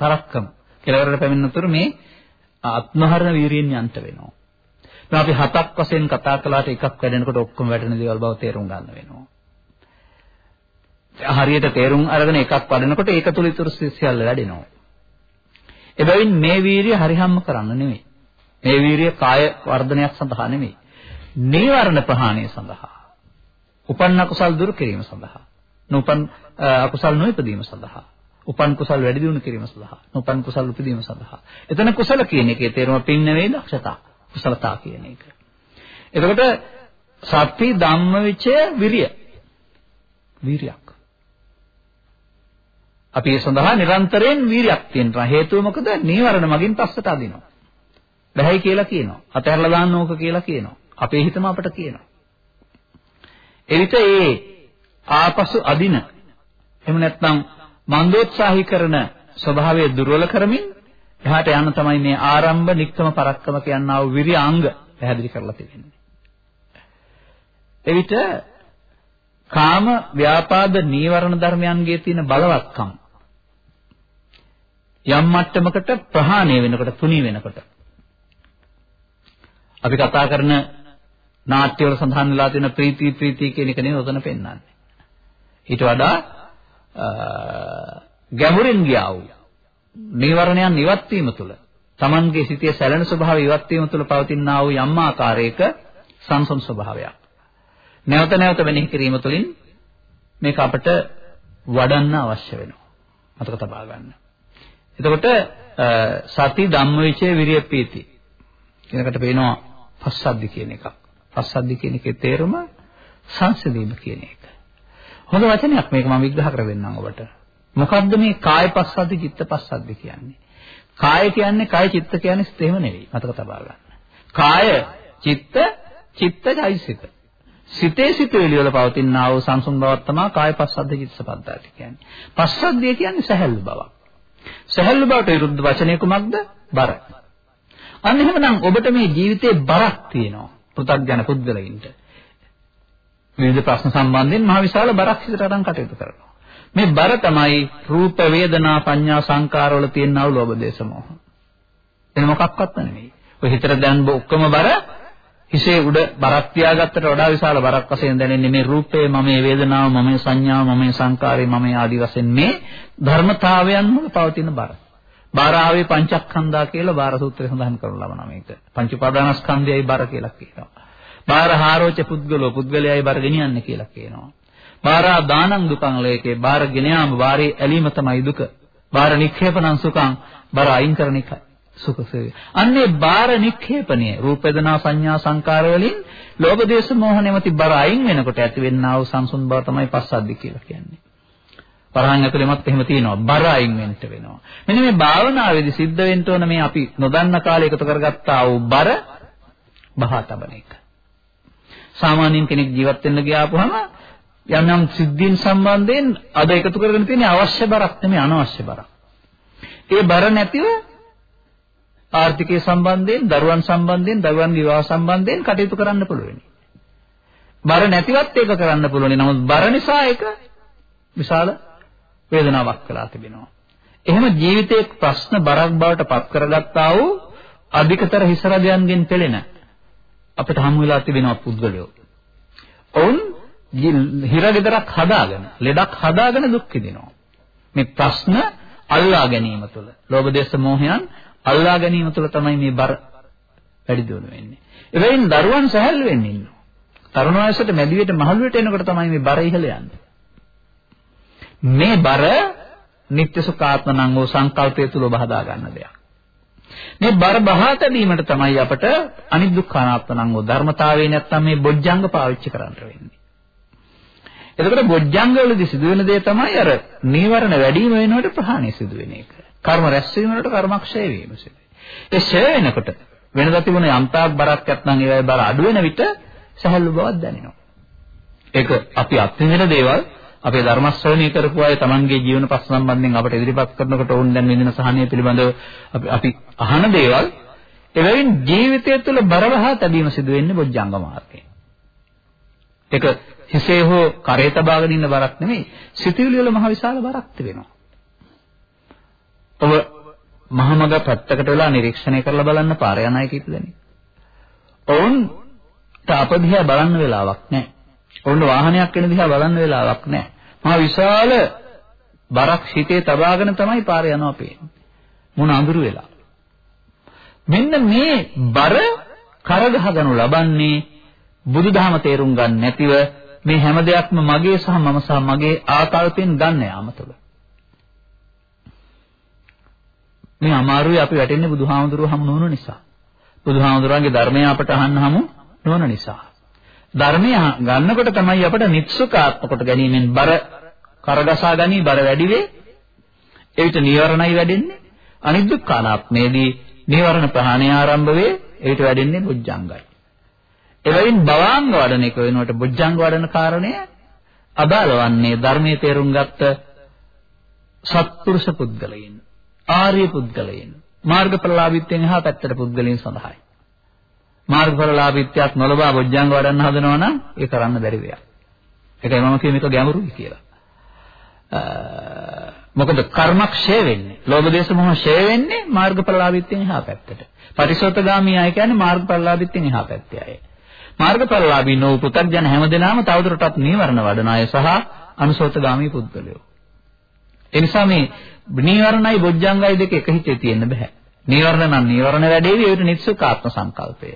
පරක්කම කෙලවරට පැමිණෙනතුරු මේ ආත්මහරණ වීරියෙන් යන්ට වෙනවා. දැන් අපි හතක් වශයෙන් කතා කළාට එකක් වැඩෙනකොට ඔක්කොම වැටෙන දේවල් බව තේරුම් ගන්න වෙනවා. හරියට තේරුම් අරගෙන එකක් වඩනකොට ඒක තුල ඉතුරු සියල්ල වැඩෙනවා. එබැවින් මේ වීරිය හරිහම්ම කරන්න නෙමෙයි. මේ වීරිය කාය වර්ධනයක් සඳහා නෙමෙයි. නීවරණ ප්‍රහාණය සඳහා. උපන්න කුසල් දුරු කිරීම සඳහා. නූපන් අකුසල් නොඉපදීම සඳහා. උපන් කුසල් වැඩි දියුණු කිරීම සඳහා උපන් කුසල් උපදීම සඳහා. එතන කුසල කියන එකේ තේරුම පින් නෙවෙයි දක්ෂතා කුසලතා කියන එක. එතකොට සත්‍ති ධම්මවිචය විරිය. වීරියක්. අපි ඒ සඳහා නිරන්තරයෙන් වීරියක් තියෙනවා. හේතුව මොකද? නීවරණ මගින් පස්සට අදිනවා. බැහැයි කියලා කියනවා. අතහැරලා දාන්න ඕක කියලා කියනවා. අපේ හිතම අපට කියනවා. එවිට ඒ ආපසු අදින එහෙම නැත්නම් මන්දෝත්සාහී කරන ස්වභාවය දුර්වල කරමින් එහාට යන තමයි මේ ආරම්භ නික්කම පරක්කම කියනා වූ විරිය අංග පැහැදිලි කරලා තියෙන්නේ. එවිට කාම ව්‍යාපාද නීවරණ ධර්මයන්ගේ තියෙන බලවත්කම් යම් මට්ටමකට ප්‍රහාණය වෙනකොට තුනී වෙනකොට අපි කතා කරන නාට්‍ය වල සඳහන් වෙලා තියෙන ප්‍රීති ප්‍රීති කියන එක නෙවෙයි උතන පෙන්වන්නේ. ඊට වඩා ගැඹුරින් ගියා වූ නීවරණයන් ඉවත් වීම තුළ Tamanගේ සිතේ සැලෙන ස්වභාවය ඉවත් වීම තුළ පවතිනා වූ යම් ආකාරයක සංසම් ස්වභාවයක්. නැවත නැවත වෙනෙහි කිරීම තුළින් මේක අපට වඩන්න අවශ්‍ය වෙනවා. මතක තබා ගන්න. එතකොට සති ධම්මවිචේ විරිය පීති කියනකට පේනවා පස්සද්ධි කියන එකක්. පස්සද්ධි කියන එකේ තේරුම සංසිඳීම කියන එක. හොඳ වචනයක් මේක මම විග්‍රහ කර දෙන්නම් ඔබට. මොකද්ද මේ කාය පස්සද්ධි චිත්ත පස්සද්ධි කියන්නේ? කාය කියන්නේ කාය චිත්ත කියන්නේ සිත එහෙම නෙවෙයි. මතක තබා ගන්න. කාය චිත්ත චිත්තයිසිත. සිතේ සිතුවිලි වල පවතිනා වූ සංසුන් බවක් තමයි කාය පස්සද්ධි චිත්ත පද්ධතිය කියන්නේ. පස්සද්ධිය කියන්නේ සැහැල්ලු බවක්. සැහැල්ලු බවට විරුද්ධ වචනය කුමක්ද? බර. අන්න එහෙමනම් ඔබට මේ ජීවිතේ බරක් තියෙනවා. පෘථග්ජන පුද්ගලයින්ට. විවිධ ප්‍රශ්න සම්බන්ධයෙන් මහ විශාල බරක් හිතට අරන් කටයුතු කරනවා. මේ බර තමයි රූප වේදනා පඤ්ඤා සංකාර වල තියෙනා වූ ලෝභ දේශ මොහ. එන මොකක්වත් නෙමෙයි. ඔය හිතට දැන් ඔක්කොම බර හිසේ උඩ බරක් තියාගත්තට වඩා විශාල බරක් වශයෙන් දැනෙන්නේ මේ රූපේ මම මේ වේදනාව මම මේ සංඥාව මම මේ සංකාරය මම මේ ආදි වශයෙන් මේ ධර්මතාවයන් වල පවතින බර. බාරාවේ පංචස්කන්ධා කියලා බාර සූත්‍රය සඳහන් කරන ලබනවා මේක. පංච උපාදානස්කන්ධයයි බර කියලා කියනවා. බාර හාරෝච පුද්ගලෝ පුද්ගලයයි බර ගෙනියන්නේ කියලා කියනවා. බාරා දානං දුකං ලේකේ බාර ගෙන යාම බාරේ ඇලීම තමයි දුක. බාර නික්ෂේපණං සුඛං බාර අයින් කරන එකයි. සුඛසේ. අන්නේ බාර නික්ෂේපණය රූප වේදනා සංඥා සංකාර වලින් ලෝභ දේශ මොහ නැමැති බර අයින් වෙනකොට ඇතිවෙනා වූ සංසුන් බව තමයි පස්සද්ධි කියලා කියන්නේ. වරහන් ඇතුළෙමත් එහෙම තියෙනවා. බර අයින් වෙන්න වෙනවා. මෙන්න මේ භාවනාවේදී සිද්ධ වෙන්න ඕන මේ අපි නොදන්න කාලේ එකතු කරගත්තා වූ බර බහා තබන එක. සාමාන්‍යයෙන් කෙනෙක් ජීවත් වෙන්න ගියාපුවම යම් යම් සිද්ධීන් සම්බන්ධයෙන් අද එකතු කරගෙන තියෙන අවශ්‍ය බරක් නෙමෙයි අනවශ්‍ය බරක්. ඒ බර නැතිව ආර්ථිකය සම්බන්ධයෙන්, දරුවන් සම්බන්ධයෙන්, දරුවන් විවාහ සම්බන්ධයෙන් කටයුතු කරන්න පුළුවන්. බර නැතිවත් ඒක කරන්න පුළුවන්. නමුත් බර නිසා ඒක විශාල වේදනාවක් වෙලා තිබෙනවා. එහෙම ජීවිතයේ ප්‍රශ්න බරක් බවට පත් කරගත්තා වූ අධිකතර හිසරදයන්ගෙන් පෙළෙන අපිට හමු වෙලා තිබෙනවා පුද්ගලයෝ. ඔවුන් හිරගෙදරක් හදාගෙන, ලෙඩක් හදාගෙන දුක් විඳිනවා. මේ ප්‍රශ්න අල්ලා ගැනීම තුළ, ලෝභ දේශ මොහයන් අල්ලා ගැනීම තුළ තමයි මේ බර වැඩි දියුණු වෙන්නේ. එබැවින් දරුවන් සැහැල්ලු වෙන්න ඉන්නවා. තරුණ වයසට මැදිවියට මහලුවට එනකොට තමයි මේ බර ඉහළ යන්නේ. මේ බර නිත්‍ය සුඛාත්ම නම් වූ සංකල්පය තුල ඔබ හදා ගන්න දෙයක්. මේ බර බහා තැබීමට තමයි අපට අනිදුක්ඛානාත්ම නම් වූ ධර්මතාවය නැත්තම් මේ බොජ්ජංග පාවිච්චි කරන්න වෙන්නේ. එතකොට බොජ්ජංග වලදී සිදුවෙන දේ තමයි අර නීවරණ වැඩි වීම වෙනකොට ප්‍රහාණය සිදු වෙන එක. කර්ම රැස් වීම වලට කර්මක්ෂය වීම සිදු ඒ ෂය වෙනකොට වෙනදා තිබුණ යම්තාක් බරක් නැත්නම් ඒවයි බර අඩු වෙන විට සහල්ු බවක් දැනෙනවා. ඒක අපි අත්විඳින දේවල් අපේ ධර්ම ශ්‍රවණය කරපු අය Tamanගේ ජීවන ප්‍රශ්න සම්බන්ධයෙන් අපට ඉදිරිපත් කරනකොට ඕන් දැන් විඳින සහනය පිළිබඳව අපි අපි අහන දේවල් එබැවින් ජීවිතය තුළ බරවහා තැබීම සිදු වෙන්නේ බොජ්ජංග මාර්ගයෙන්. ඒක හිසේ හෝ කරේ තබාගෙන ඉන්න බරක් නෙමෙයි සිතුවිලි වල මහ විශාල බරක් තිබෙනවා. ඔබ මහමග පැත්තකට වෙලා නිරීක්ෂණය කරලා බලන්න පාර යන අය කීපදෙනෙක්. ඔවුන් තාපදිහා බලන්න වෙලාවක් නැහැ. ඔවුන් වාහනයක් එන දිහා බලන්න වෙලාවක් නැහැ. මහා විශාල බරක් හිතේ තබාගෙන තමයි පාරේ යනවා පේන්නේ. මොන අඳුරු වෙලා. මෙන්න මේ බර කරගහගනු ලබන්නේ බුදුදහම තේරුම් ගන්න නැතිව මේ හැම දෙයක්ම මගේ සහ මම සහ මගේ ආකල්පෙන් ගන්න යාම තුළ. මේ අමාරුයි අපි වැටෙන්නේ බුදුහාමුදුරුවෝ හමු නොවන නිසා. බුදුහාමුදුරුවන්ගේ ධර්මය අපට අහන්න හමු නොවන නිසා. ධර්මය ගන්නකොට තමයි අපට නිත්සුකාත්ම කොට ගැනීමෙන් බර කරගසා ගනී බර වැඩි වේ. එවිට නීවරණයි වැඩෙන්නේ. අනිදුක්ඛානාත්මේදී නීවරණ ප්‍රහාණය ආරම්භ වේ. එවිට වැඩෙන්නේ බුද්ධංගයි. එබැවින් භවාංග වඩන එක වෙනුවට බුද්ධංග වඩන කාරණය අදාළවන්නේ ධර්මයේ තේරුම් ගත්ත සත්පුරුෂ පුද්ගලයන්, ආර්ය පුද්ගලයන්, මාර්ගඵලලාභීත්වයෙන් එහා පැත්තට පුද්ගලයන් සඳහායි. මාර්ගඵලලාභීත්වයක් නොලබා බොජ්ජංග වඩන්න හදනවා නම් ඒ කරන්න බැරි දෙයක්. ඒකයි මම කියමු මේක ගැඹුරුයි කියලා. මොකද කර්මක්ෂය වෙන්නේ. ලෝභ දේශ මොහ ෂය වෙන්නේ මාර්ගඵලලාභීත්වයෙන් එහා පැත්තට. පරිසෝතගාමී අය කියන්නේ මාර්ගඵලලාභීත්වයෙන් එහා පැත්තේ අය. මාර්ගඵලලාභී නොවු පුතග්ජන හැමදෙනාම තවදුරටත් නීවරණ වඩන අය සහ අනුසෝතගාමී පුද්ගලයෝ. ඒ නිසා මේ නීවරණයි බොජ්ජංගයි දෙක එක හිතේ තියෙන්න බෑ. නීවරණ නම් නීවරණ වැඩේවි ඒකට නිත්සුකාත්ම සංකල්පය.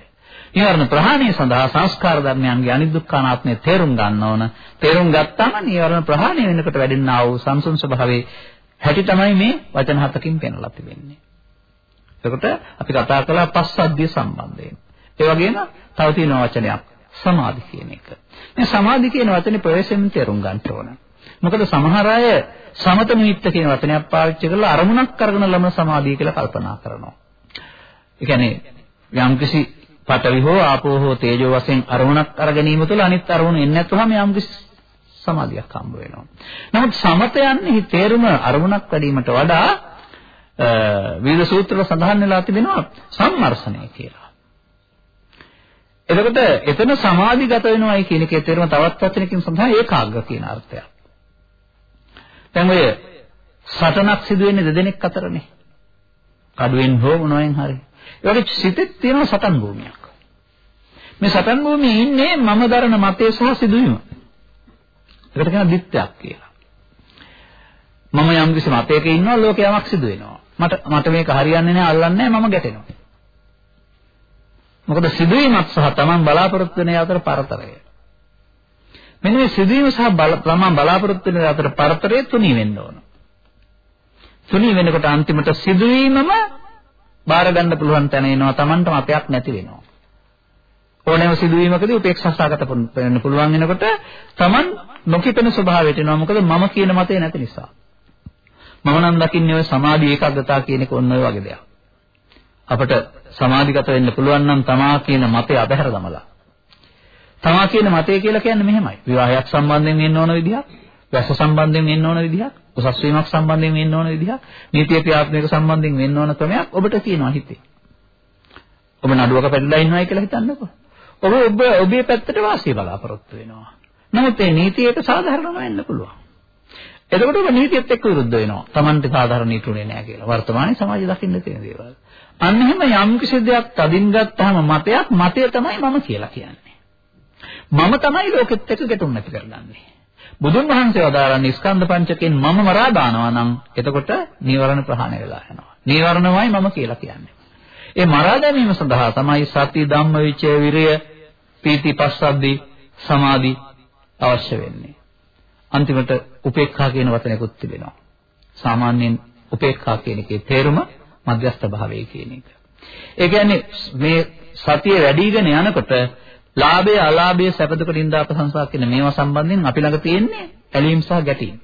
නීවරණ ප්‍රහාණය සඳහා සංස්කාර ධර්මයන්ගේ අනිදුක්ඛානාත්මය තේරුම් ගන්න ඕන. තේරුම් ගත්තාම නීවරණ ප්‍රහාණය වෙනකොට වැඩෙනා වූ සංසුන් ස්වභාවයේ හැටි තමයි මේ වචන හතකින් පෙන්වලා තිබෙන්නේ. එතකොට අපි කතා කළා පස්සද්ධිය සම්බන්ධයෙන්. ඒ වගේම තව තියෙන වචනයක් සමාධි කියන එක. මේ සමාධි කියන වචනේ ප්‍රවේශයෙන් තේරුම් ගන්න ඕන. මොකද සමහර අය සමත නිමිත්ත කියන වචනයක් පාවිච්චි කරලා අරමුණක් කරගෙන ලබන සමාධිය කියලා කල්පනා කරනවා. ඒ කියන්නේ යම්කිසි පඨවි හෝ ආපෝ හෝ තේජෝ වශයෙන් අරමුණක් අර ගැනීම තුළ අනිත් අරමුණු එන්නේ නැතුවම යම්කිසි සමාධියක් හම්බ වෙනවා. නමුත් සමත යන්නේ තේරුම අරමුණක් වැඩිවීමට වඩා විවිධ සූත්‍රවල සඳහන් වෙලා තිබෙනවා සම්මර්ෂණය කියලා. එතකොට එතන සමාධිගත වෙනවයි කියන එකේ තේරුම තවත් වචනකින් සඳහන් ඒකාග්‍ර කියන අර්ථයක්. දැන් ඔය සටනක් සිදු වෙන්නේ දෙදෙනෙක් අතරනේ. කඩුවෙන් හෝ මොනවෙන් හරි. ඒ වගේ සිතෙත් තියෙන සටන් භූමියක්. මේ සටන් භූමියේ ඉන්නේ මම දරන මතය සහ සිදුවීම. ඒකට කියන දිත්‍යක් කියලා. මම යම් කිසි මතයක ඉන්නවා ලෝකේ යමක් සිදු වෙනවා. මට මට මේක හරියන්නේ නැහැ අල්ලන්නේ නැහැ මම ගැටෙනවා. මොකද සිදුවීමත් සහ Taman බලාපොරොත්තු වෙන අතර පරතරය. මෙන්න මේ සිදුවීම සහ Taman බලාපොරොත්තු වෙන අතර පරතරය තුනී වෙන්න ඕන. තුනී වෙනකොට අන්තිමට සිදුවීමම බාර ගන්න පුළුවන් තැන එනවා Tamanට මතයක් නැති වෙනවා. ඕනෑම සිදුවීමකදී උපේක්ෂා සාගත වෙන්න පුළුවන් වෙනකොට Taman නොකිපෙන ස්වභාවයට එනවා. මොකද මම කියන මතය නැති නිසා. මම නම් දකින්නේ ඔය සමාධි ඒකාග්‍රතාව කියන එක ඔන්න ඔය වගේ දෙයක්. අපිට සමාධිගත වෙන්න පුළුවන් නම් තමා කියන මතය අතහැර දමලා. තමා කියන මතය කියලා කියන්නේ මෙහෙමයි. විවාහයක් සම්බන්ධයෙන් වෙන්න ඕන විදිහක්, වැස්ස සම්බන්ධයෙන් වෙන්න ඕන විදිහක්, උසස් වීමක් සම්බන්ධයෙන් වෙන්න ඕන විදිහක්, නීතිය ක්‍රියාත්මක සම්බන්ධයෙන් වෙන්න ඕන ක්‍රමයක් ඔබට තියෙනවා හිතේ. ඔබ නඩුවක පැටලලා ඉන්නවයි කියලා හිතන්නකෝ. ඔබ ඔබ ඔබේ පැත්තට වාසිය බලාපොරොත්තු වෙනවා. නමුත් මේ නීතියට සාධාරණව වෙන්න පුළුවන්. එතකොට ඔබ නීතියත් එක්ක විරුද්ධ වෙනවා. Tamante සාධාරණ නීතිුනේ නැහැ කියලා. වර්තමානයේ සමාජය දකින්න තියෙන දේවල්. අන්න එහෙම යම් කිසි දෙයක් තදින් ගත්තාම මතයක් මතය තමයි මම කියලා කියන්නේ. මම තමයි ලෝකෙත් එක්ක ගැටුම් නැති කරගන්නේ. බුදුන් වහන්සේ වදාරන්නේ ස්කන්ධ පංචකයෙන් මම මරා දානවා නම් එතකොට නීවරණ ප්‍රහාණය වෙලා යනවා. නීවරණමයි මම කියලා කියන්නේ. ඒ මරා දැමීම සඳහා තමයි සති ධම්ම විචය විරය පීති පස්සද්දි සමාධි අවශ්‍ය වෙන්නේ. අන්තිමට උපේක්ඛා කියන වචනයකුත් තිබෙනවා. සාමාන්‍යයෙන් උපේක්ඛා කියන එකේ තේරුම මධ්‍යස්ථ භාවය කියන එක. ඒ කියන්නේ මේ සතිය වැඩිගෙන යනකොට ලාභය අලාභය සැපදුක නින්දා ප්‍රශංසා කියන මේවා සම්බන්ධයෙන් අපි ළඟ තියෙන්නේ ඇලීම් සහ ගැටීම්.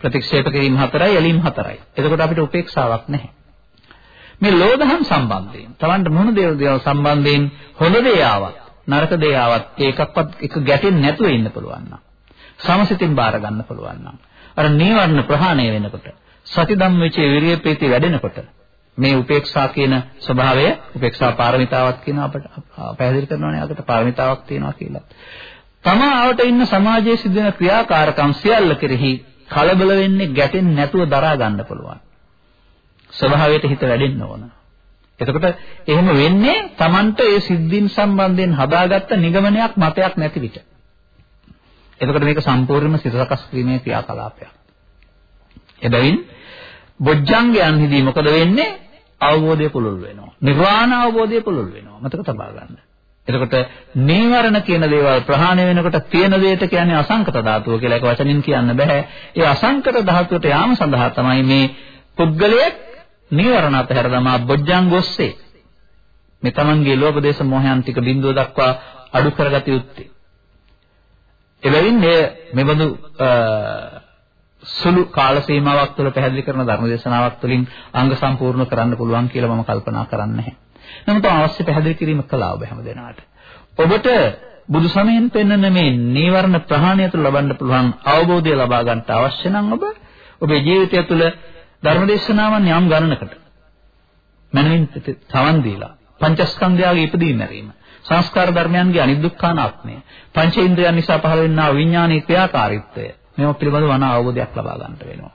ප්‍රතික්ෂේප කිරීම හතරයි ඇලීම් හතරයි. එතකොට අපිට උපේක්ෂාවක් නැහැ. මේ ලෝධහම් සම්බන්ධයෙන් තවන්ට මොන දේවල් සම්බන්ධයෙන් හොඳ දේ ආවත් නරක දේ ආවත් ඒකක්වත් එක ගැටෙන්නේ නැතුව ඉන්න පුළුවන් නම් සමසිතින් බාර ගන්න පුළුවන් නම් අර නීවරණ ප්‍රහාණය වෙනකොට සති ධම්මවිචේ විරිය ප්‍රීති වැඩෙනකොට මේ උපේක්ෂා කියන ස්වභාවය උපේක්ෂා පාරමිතාවක් කියන අපට පැහැදිලි කරනවානේ අකට පාරමිතාවක් තියෙනවා කියලා. තමාවට ඉන්න සමාජයේ සිදුවෙන ක්‍රියාකාරකම් සියල්ල කෙරෙහි කලබල වෙන්නේ ගැටෙන්නේ නැතුව දරා ගන්න පුළුවන්. ස්වභාවයට හිත වැඩෙන්න ඕන. එතකොට එහෙම වෙන්නේ Tamanට ඒ සිද්ධීන් සම්බන්ධයෙන් හදාගත්ත නිගමනයක් මතයක් නැති විට. එතකොට මේක සම්පූර්ණයෙන්ම සිත සකස් කිරීමේ ක්‍රියාකලාපයක්. එබැවින් බොජ්ජංගයන්හිදී මොකද වෙන්නේ? අවබෝධය පුළුල් වෙනවා. නිර්වාණ අවබෝධය පුළුල් වෙනවා. මතක තබා ගන්න. එතකොට නීවරණ කියන දේවල් ප්‍රහාණය වෙනකොට තියෙන දෙයට කියන්නේ අසංකත ධාතුව කියලා එක වචනින් කියන්න බෑ. ඒ අසංකත ධාතුවට යාම සඳහා තමයි මේ පුද්ගලයෙක් නීවරණ අතහැර දමා බොජ්ජංග ඔස්සේ මේ තමන්ගේ ලෝභ දේශ මොහයන් ටික බිඳුව දක්වා අඩු කරගත යුත්තේ. එබැවින් මේ මෙබඳු සුළු කාල සීමාවක් තුළ පැහැදිලි කරන ධර්ම දේශනාවක් තුළින් අංග සම්පූර්ණ කරන්න පුළුවන් කියලා මම කල්පනා කරන්නේ නැහැ. නමුත් අවශ්‍ය පැහැදිලි කිරීම කළා ඔබ හැම දෙනාට. ඔබට බුදු සමයෙන් පෙන්වන මේ නීවරණ ප්‍රහාණය තුළ ලබන්න පුළුවන් අවබෝධය ලබා ගන්නට අවශ්‍ය නම් ඔබ ඔබේ ජීවිතය තුළ ධර්ම දේශනාවන් යම් ගණනකට මනමින් තවන් දීලා පංචස්කන්ධයාගේ ඉදීම මැරීම සංස්කාර ධර්මයන්ගේ අනිදුක්ඛානාත්මය පංචේන්ද්‍රයන් නිසා පහළ වෙනා විඥානීය ක්‍රියාකාරීත්වය මේවා පිළිබඳව වන අවබෝධයක් ලබා ගන්නට වෙනවා.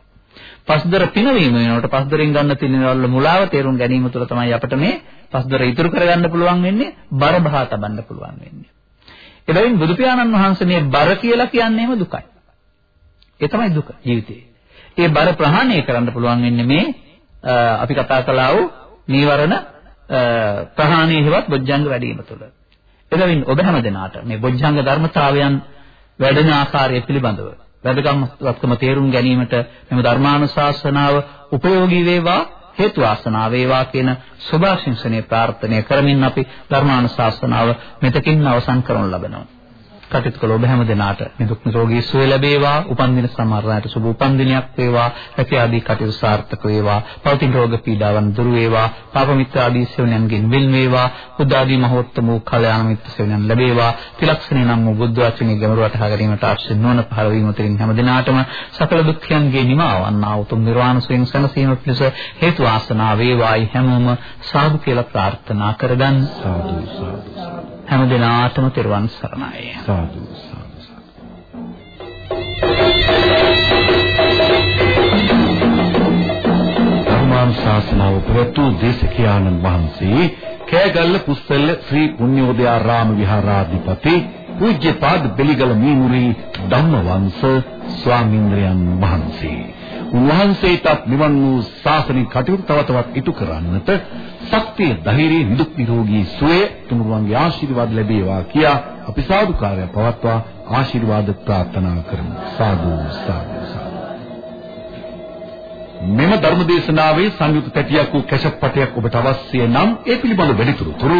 පස්දර පිනවීම වෙනකොට පස්දරෙන් ගන්න තිනවල මුලාව තේරුම් ගැනීම තුළ තමයි අපිට මේ පස්දර ඉතුරු කරගන්න පුළුවන් වෙන්නේ බර බහා තබන්න පුළුවන් වෙන්නේ. එබැවින් බුදු පියාණන් වහන්සේ මේ බර කියලා කියන්නේම දුකයි. ඒ තමයි දුක ජීවිතේ. ඒ බර ප්‍රහාණය කරන්න පුළුවන් වෙන්නේ මේ අපි කතා කළා වූ නීවරණ ප්‍රහාණය හේවත් බොජ්ජංග වැඩි වීම තුළ. එබැවින් ඔබ හැම දෙනාට මේ බොජ්ජංග ධර්මතාවයන් වැඩෙන ආකාරය පිළිබඳව වැදගත්කම තේරුම් ගැනීමට මෙම ධර්මානුශාසනාව උපයෝගී වේවා හේතු ආසනාව වේවා කියන සුභාශිංසනීය ප්‍රාර්ථනා කරමින් අපි ධර්මානුශාසනාව මෙතකින් අවසන් කරනු ලබනවා. කටයුතු කළ. ඔබ හැම දෙනාට නිදුක් නිරෝගී සුවය ලැබේවා. උපන්දින සමරණයට සුබ උපන්දිනයක් වේවා. රැකියාදී කටයුතු සාර්ථක වේවා. පෞතින් රෝග පීඩාවන් දුරු වේවා. පාප මිත්‍ර ආදී සෙවණයන්ගෙන් වෙන් වේවා. බුද්ධ ආදී මහෝත්තම වූ කල්යාණ මිත්‍ර සෙවණයන් ලැබේවා. තිලක්ෂණේ නම් වූ බුද්ධ වචනේ ගැඹුරු වටහා ගැනීමට අවශ්‍ය නොවන පහළ වීම තුළින් හැම දිනාටම සකල දුක්ඛයන්ගේ නිමාවන්නා උතුම් නිර්වාණ සුවයෙන් සැනසීම පිණිස හේතු ආසනා වේවායි හැමෝම සාදු කියලා ප්‍රාර්ථනා කරගන්න. සාදු සාදු. හැම දිනාටම තෙරුවන් සරණයි. සාදු ධර්මාන් ශාසනාව ප්‍රතු දේශකයාණන් වහන්සේ කෑගල්ල පුස්තල්ල ශ්‍රී පුණ්‍යෝදයාරාම විහාරාධිපති පූජ්‍යපාද බෙලිගල මීමුරි ධම්මවංශ ස්වාමීන්ද්‍රයන් වහන්සේ උන්වහන්සේටත් නිවන් වූ ශාසනික කටයුතු තව තවත් ඉටු කරන්නට ශක්තිය ධෛර්යය නිදුක් නිරෝගී සුවය තුනුරුවන්ගේ ආශිර්වාද ලැබේවා කියා අපි සාදුකාරය පවත්වා ආශිර්වාද ප්‍රාර්ථනා කරමු. සාදු සාදු මෙම ධර්මදේශනාවේ සංයුත් පැටියක් වූ කැසට් පටයක් ඔබට අවශ්‍ය නම් ඒ පිළිබඳ වැඩිතුරු තුරු